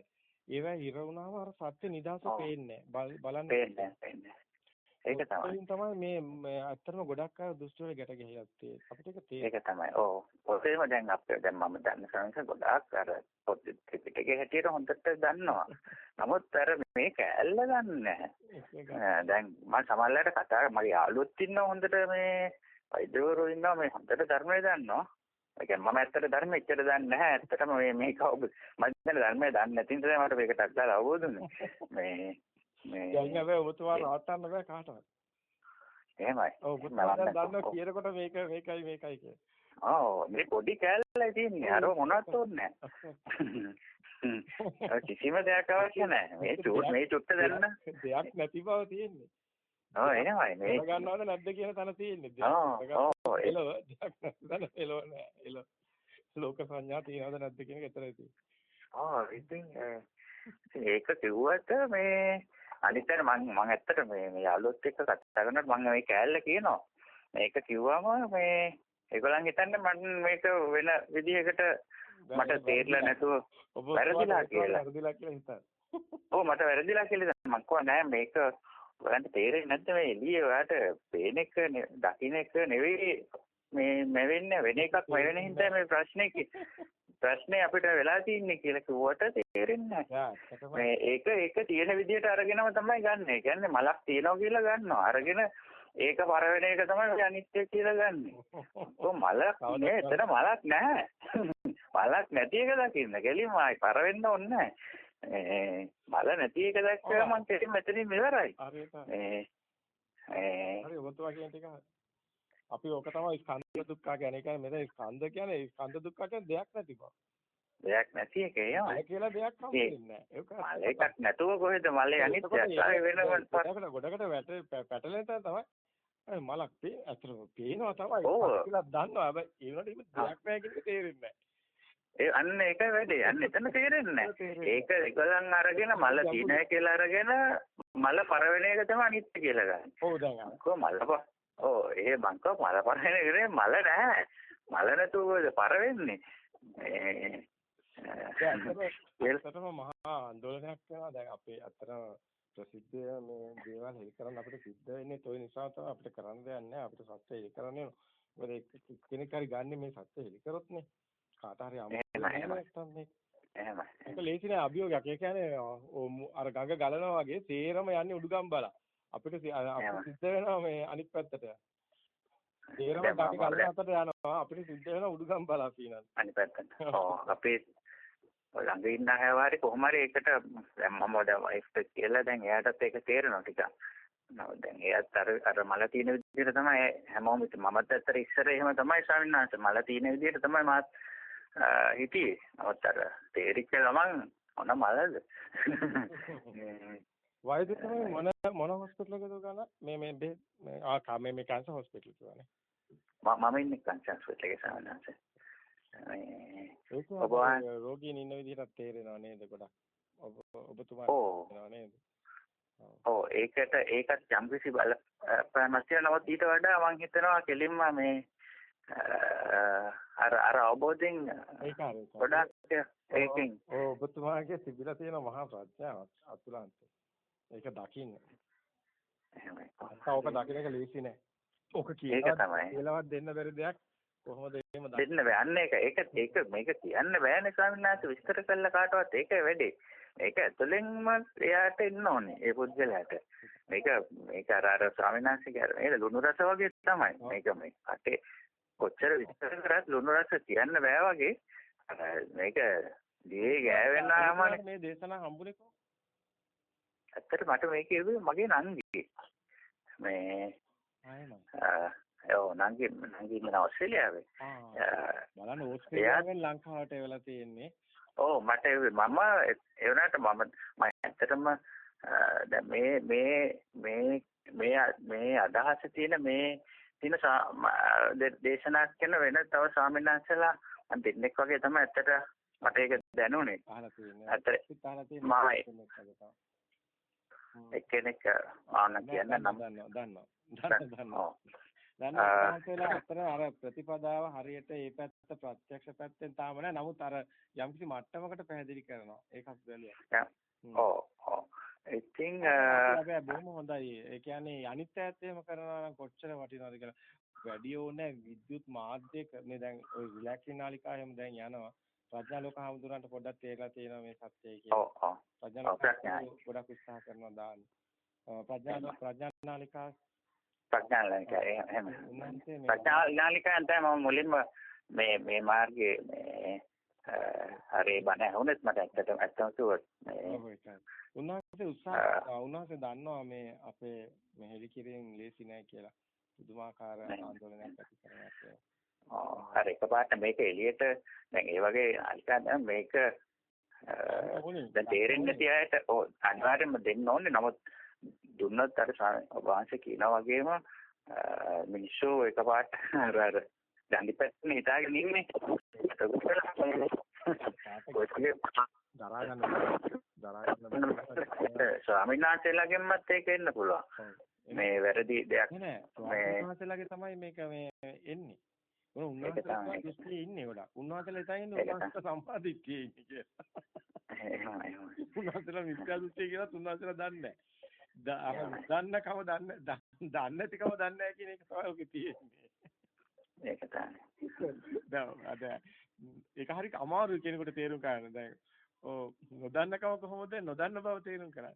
ඒවා හිර වුණාම අර සත්‍ය නිදහස ඔව්. පේන්නේ නැහැ. බලන්න පේන්නේ පේන්නේ. ඒක තමයි. තමයි මේ ඇත්තටම ගොඩක් අය දෘෂ්ටි වල ගැට ගැහිලා තියෙන්නේ. අපිට ඒක තේරෙන්නේ. ඒක තමයි. ඔව්. පොතේම දැන් අපේ දැන් මම දන්න සංස ගොඩාක් අර පොත් ත්‍රිපිටකයේ හැටියට හොඳට දන්නවා. නමුත් අර මේ කෑල්ල ගන්න දැන් මම සමහරවිට කතා මගේ යාළුවොත් ඉන්නවා හොඳට මේ වෛද්‍යවරු ඉන්නවා මේ හොඳට ධර්මය දන්නවා. ඒ කියන්නේ මම ඇත්තට ධර්මෙ එච්චර දන්නේ නැහැ. ඇත්තටම මේ මේක ඔබ මම දැන් ධර්මය දන්නේ නැති නිසා මට මේකට අදාළ අවබෝධ වුනේ. [LAUGHS] මේ මේ දැන් හැබැයි ඔබතුමා රවට්ටන්න බෑ කාටවත්. එහෙමයි. ඔව් ඔබතුමා දන්නවා. කියනකොට මේක මේකයි මේකයි කියලා. ඔව් මේ පොඩි කෑල්ලයි තියෙන්නේ. අර මොනවත් ඕනේ නැහැ. [LAUGHS] කිසිම දෙයක් අවශ්‍ය නැහැ. මේ චුට් මේ චුට්ට දැනන. දෙයක් නැති බව තියෙන්නේ. ඔව් එහෙමයි මේ. ගන්නවද නැද්ද කියන තැන තියෙන්නේ. ඔව් ඔව් එළව දෙයක් නැති තැන එළව නෑ. එළව ලෝක සංඥා තියෙනවද නැද්ද කියන එක එතරයි තියෙන්නේ. අ, ඉතින් ඒක කිව්වට මේ අනිත් අය මම මම ඇත්තට මේ මේ යාළුවොත් එක්ක කතා කරනකොට මම මේ කෑල්ල කියනවා. මේක කිව්වම මේ ඒගොල්ලන් හිතන්නේ මම මේක වෙන විදිහකට මට තේරිලා නැතුව වැරදිලා කියලා. වැරදිලා කියලා හිතන්න. ඔව් මට වැරදිලා කියලා දැන් මං කිව්වා නෑ මේක ඔයන්ට තේරෙන්නේ නැද්ද මේ එළියේ ඔයාට පේන එක දකින්න එක නෙවෙයි මේ මෙවෙන්නේ වෙන එකක් වෙන හින්දා මේ ප්‍රශ්නේ ප්‍රශ්නේ අපිට වෙලා තියෙන්නේ කියලා කිව්වට තේරෙන්නේ නැහැ. මේ ඒක ඒක තියෙන විදිහට අරගෙනම තමයි ගන්න. ඒ කියන්නේ මලක් තියෙනවා කියලා ගන්නවා. අරගෙන ඒක පර වෙන එක තමයි අනිත්‍ය කියලා ගන්නෙ. [LAUGHS] ඔය මලක් නේ එතන මලක් නැහැ. [LAUGHS] මලක් නැති එක දකින්න. කෙලින්ම ආයි පර වෙන්න ඕනේ නැහැ. ඒ මල නැති එක දැක්කම මං කෙලින් මෙතනින් ඉවරයි. හරියට මේ ඒ හරි ඔබතුමා කියන හරි. අපි ඕක තමයි ස්කන්ධ දුක්ඛ කියන්නේ. ඒ කියන්නේ මෙතන ස්කන්ධ කියන්නේ ස්කන්ධ දුක්ඛ කියන්නේ දෙයක් නැති බව. දෙයක් නැති එක එහෙමයි. මල කියලා දෙයක් හම්බෙන්නේ නැහැ. ඒක මල එකක් නැතුව කොහෙද මලේ අනිත්‍යයක් ආයි වෙනම ගොඩකට ගොඩකට වැට පැටලෙන තැන තමයි අය මලක් පේ අතර පේනවා තමයි කියලා දන්නවා හැබැයි ඒ වුණාට එහෙම දෙයක් නැහැ කියන එක තේරෙන්නේ ඒ අන්න ඒකයි වැඩේ. අන්න එතන තේරෙන්නේ නැහැ. නැහැ ඒක ඒගොල්ලන් අරගෙන මල තියනයි කියලා අරගෙන මල පරවෙන එක තමයි අනිත්‍ය කියලා ගන්න. ඔව් දැන් අර කො මල ඔව් ඒ කව මල පරවෙන එකනේ මල නැහැ. මල නැතුව කොහෙද පරවෙන්නේ? මේ ඇත්තටම මහා ආందోලනයක් වෙනවා දැන් අපේ අතරම ප්‍රසිද්ධ මේ දේවල් හෙලි කරන්න අපිට සිද්ධ වෙන්නේ toy නිසා තමයි අපිට කරන්න දෙයක් නැහැ අපිට සත්‍ය හෙලි කරන්න වෙනවා මොකද කෙනෙක් හරි ගන්න මේ සත්‍ය හෙලි කරොත්නේ කාට හරි එහෙමයි, අමුතු එහෙමයි. නැත්තම් මේ එහෙමයි. ඒක ලේසි නෑ අභියෝගයක්. ඒ කියන්නේ අර ගඟ ගලනවා වගේ තේරම යන්නේ උඩුගම් බලා. අපිට සිද්ධ වෙනවා මේ අනිත් පැත්තට. තේරම මම ගලන අතට යනවා. අපිට සිද්ධ වෙනවා උඩුගම් බලා කියනවා. අනිත් පැත්තට. [LAUGHS] ඔව් අපේ ළඟ ඉන්න හැවාරි කොහොම හරි ඒකට දැන් මම දැන් වයිෆ් එක කියලා දැන් එයාටත් ඒක තේරෙනවා ටිකක්. නෝ දැන් එයාත් අර අර මල තියෙන විදිහට තමයි හැමෝම මමත් ඇත්තට ඉස්සර එහෙම තමයි ස්වාමීන් වහන්සේ මල තියෙන විදිහට තමයි මාත් හිටියේ. නමුත් අර තේරිච්ච ගමන් මොන මලද? [LAUGHS] වෛද්‍යතුමනි මොන මොන හොස්පිටල් එකද ගන්න මේ මේ මේ ආ කා මේ මේ කැන්සර් හොස්පිටල් කියවනේ. මම ඉන්නේ කැන්සර් හොස්පිටල් එකේ ස්වාමීන් වහන්සේ. ඒක රෝගීන් ඉන්න විදිහට තේරෙනව නේද ගොඩක්. ඔබ ඔබතුමා තේරෙනව නේද? ඔව් ඒකට ඒකත් යම්කිසි බලපෑමක් තියෙනවා නමුත් ඊට වඩා මම හිතනවා කෙලින්ම මේ අර අර අවබෝධයෙන් ඒක හරි ගොඩක් ඒකෙන් ඔව් ඔබතුමාගේ තිබිලා තියෙන මහා ප්‍රඥාවක් අතුලන්ත ඒක දකින්න. එහෙමයි. ඔක දකින්න එක ලේසි නෑ. ඔක කියලාවත් දෙන්න බැරි දෙයක් කොහොමද එහෙම දෙන්න බෑ. අන්න ඒක. ඒක ඒක මේක කියන්න බෑනේ ස්වාමීන් වහන්සේ. විස්තර කළා කාටවත් ඒක වැඩේ. මේක ඇතුළෙන්ම එයාට එන්න ඕනේ ඒ පුද්ගලයාට. මේක මේක අර අර ස්වාමීන් වහන්සේ කියන්නේ ලුණු රස වගේ තමයි. මේක මේ අටේ කොච්චර විස්තර කරත් ලුණු රස කියන්න බෑ වගේ. මේක දිවේ ගෑවෙනාමනේ මේ දේශනා හම්බුනේ කොහොමද? ඇත්තට මට මේක මගේ නංගි. මේ ඔව් නංගි නංගි ඉන්න ඕස්ට්‍රේලියාවේ. බලන්න ඕස්ට්‍රේලියාවෙන් ලංකාවට එවලා තියෙන්නේ. ඔව් මට මම ඒ වුණාට මම මම ඇත්තටම දැන් මේ මේ මේ මේ මේ අදහස තියෙන මේ තියෙන දේශනා කරන වෙන තව ස්වාමීන් වහන්සේලා මම දෙන්නෙක් වගේ තමයි ඇත්තට මට ඒක දැනුනේ. අහලා තියෙන්නේ. ඇත්තට එක්කෙනෙක් ආන කියන්න නම් දන්නවා දන්නවා දන්නවා. අතර අර ප්‍රතිපදාව හරියට ඒ පැත්ත ප්‍රත්‍යක්ෂ පැත්තෙන් තාම නෑ. නමුත් අර යම්කිසි මට්ටමකට පැහැදිලි කරනවා. ඒකත් බැලුවා. ඔව් ඔව්. ඉතින් හැබැයි බොහොම හොඳයි. ඒ කියන්නේ අනිත් ඈත් එහෙම කරනවා නම් කොච්චර වටිනවද කියලා. වැඩි ඕනේ විද්‍යුත් මාධ්‍යක මේ දැන් ඔය රිලැක්සින් නාලිකා එහෙම දැන් යනවා ප්‍රඥා ලෝක හමුදුරන්ට පොඩ්ඩක් තේරලා තියෙනවා මේ සත්‍යය කියලා. ඔව් ඔව්. ප්‍රඥා ලෝක ගොඩක් උත්සාහ කරනවා දාන්න. ප්‍රඥා ප්‍රඥා නාලිකා ප්‍රඥා නාලිකා එහෙම. ප්‍රඥා නාලිකා තමයි මම මුලින්ම මේ මේ මාර්ගයේ මේ හරි බණ ඇහුනෙත් මට ඇත්තටම ඇත්තම කිව්වොත් මේ උන්වහන්සේ උත්සාහ උන්වහන්සේ දන්නවා මේ අපේ මේ හෙලි කිරීම ලේසි නෑ කියලා. පුදුමාකාර ආందోලනයක් ඇති කරනවා හරි එකපාරට මේක එළියට දැන් ඒ වගේ අනිකන් මේක දැන් තේරෙන්නේ නැති අයට ඔව් අනිවාර්යයෙන්ම දෙන්න ඕනේ. නමුත් දුන්නත් අර වංශ කියනා වගේම මිනිස්සු එකපාරට අර අර දැන් දෙපැත්තේ හිතාගෙන ඉන්නේ. දරා ගන්න දරා ගන්න ස්වාමීන් වහන්සේලාගෙන්මත් ඒක එන්න පුළුවන්. මේ වැරදි දෙයක්. නෑ ස්වාමීන් වහන්සේලාගේ තමයි මේක මේ එන්නේ මොන උන්වහන්සේලා දෘෂ්ටියේ ඉන්නේ වඩා. උන්වහන්සේලා ඉතින් ඉන්නේ උන්වහන්සේලා සම්පාදිට්ඨියේ ඉන්නේ කියලා. උන්වහන්සේලා මිත්‍යා දෘෂ්ටිය කියලා උන්වහන්සේලා දන්නේ නැහැ. දන්න කම දන්නේ දන්නේ නැතිකම දන්නේ නැහැ කියන එක තමයි ඔකේ තියෙන්නේ. ඒක තමයි. දැන් අද ඒක හරි අමාරුයි කෙනෙකුට තේරුම් ගන්න. දැන් ඔව් නොදන්නකම කොහොමද නොදන්න බව තේරුම් කරන්නේ.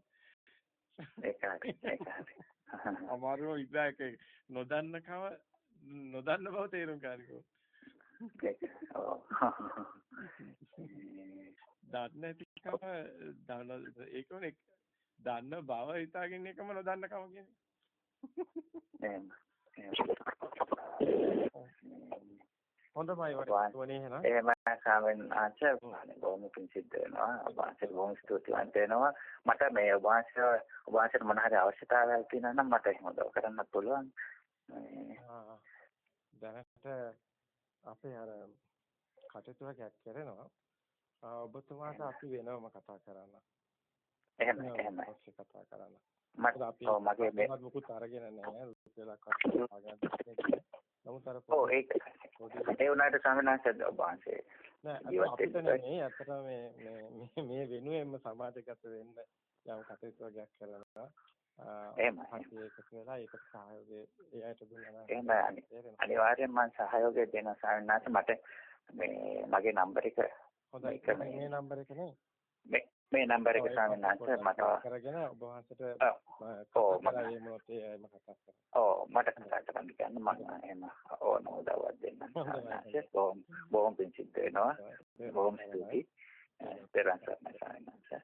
ඒක හරි. ඒක හරි. අමාරුම විද්‍යාවක නොදන්නකම නොදන්න බව තේරුම් ගන්නකෝ. දන්නේ නැතිකම [LAUGHS] දන්න ඒකෝනේ දන්න බව හිතාගෙන එකම නොදන්නකම කියන්නේ. හොඳයි වරේ එහෙනම්. එහෙම සාමෙන් ආචාර්ය බොහොම පිංසිද්ධ වෙනවා. වාසිය බොහොම ස්තුතිවන්ත වෙනවා. මට මේ වාසිය වාසියට මොන හරි අවශ්‍යතාවයක් තියෙනවා නම් මට එහෙම උදව් කරන්න පුළුවන්. දැනට අපේ අර කටයුතු වර්ගයක් කරනවා. ඔබතුමාට අපි වෙනවම කතා කරන්න. එහෙම එහෙම. කතා කරන්න. මට අපි මගේ මේ මුකුත් අරගෙන නැහැ. රුපියලක් කතා ගන්න. නමුත් අර ඔව් ඒක ඒ උනාට සමනාසද ඔබanse. නෑ අපිට නෙමෙයි අතට මේ මේ මේ වෙනුවෙන්ම සමාජගත වෙන්න යම් කටයුතු වර්ගයක් කරනවා. එහෙමයි. ඒකත් වෙලා ඒකට සහයෝගය එයාට දුන්නා නම් එහෙමයි. අනිවාර්යෙන්ම මම සහයෝගය දෙනවා සාවිනාස මට මේ මගේ නම්බර එක හොඳයි. මේ නම්බර එක නේ. මේ මේ නම්බර එක සාවිනාස මට කරගෙන ඔබ වහන්සේට ඔව් මම ඔව් මට කතා කරන්න කියන්න මම එහෙම ඕන උදව්වක් දෙන්නම්. බොහොම බොහොම පිං සිද්ධ වෙනවා. බොහොම ස්තුතියි. ස්වාමීන් වහන්සේ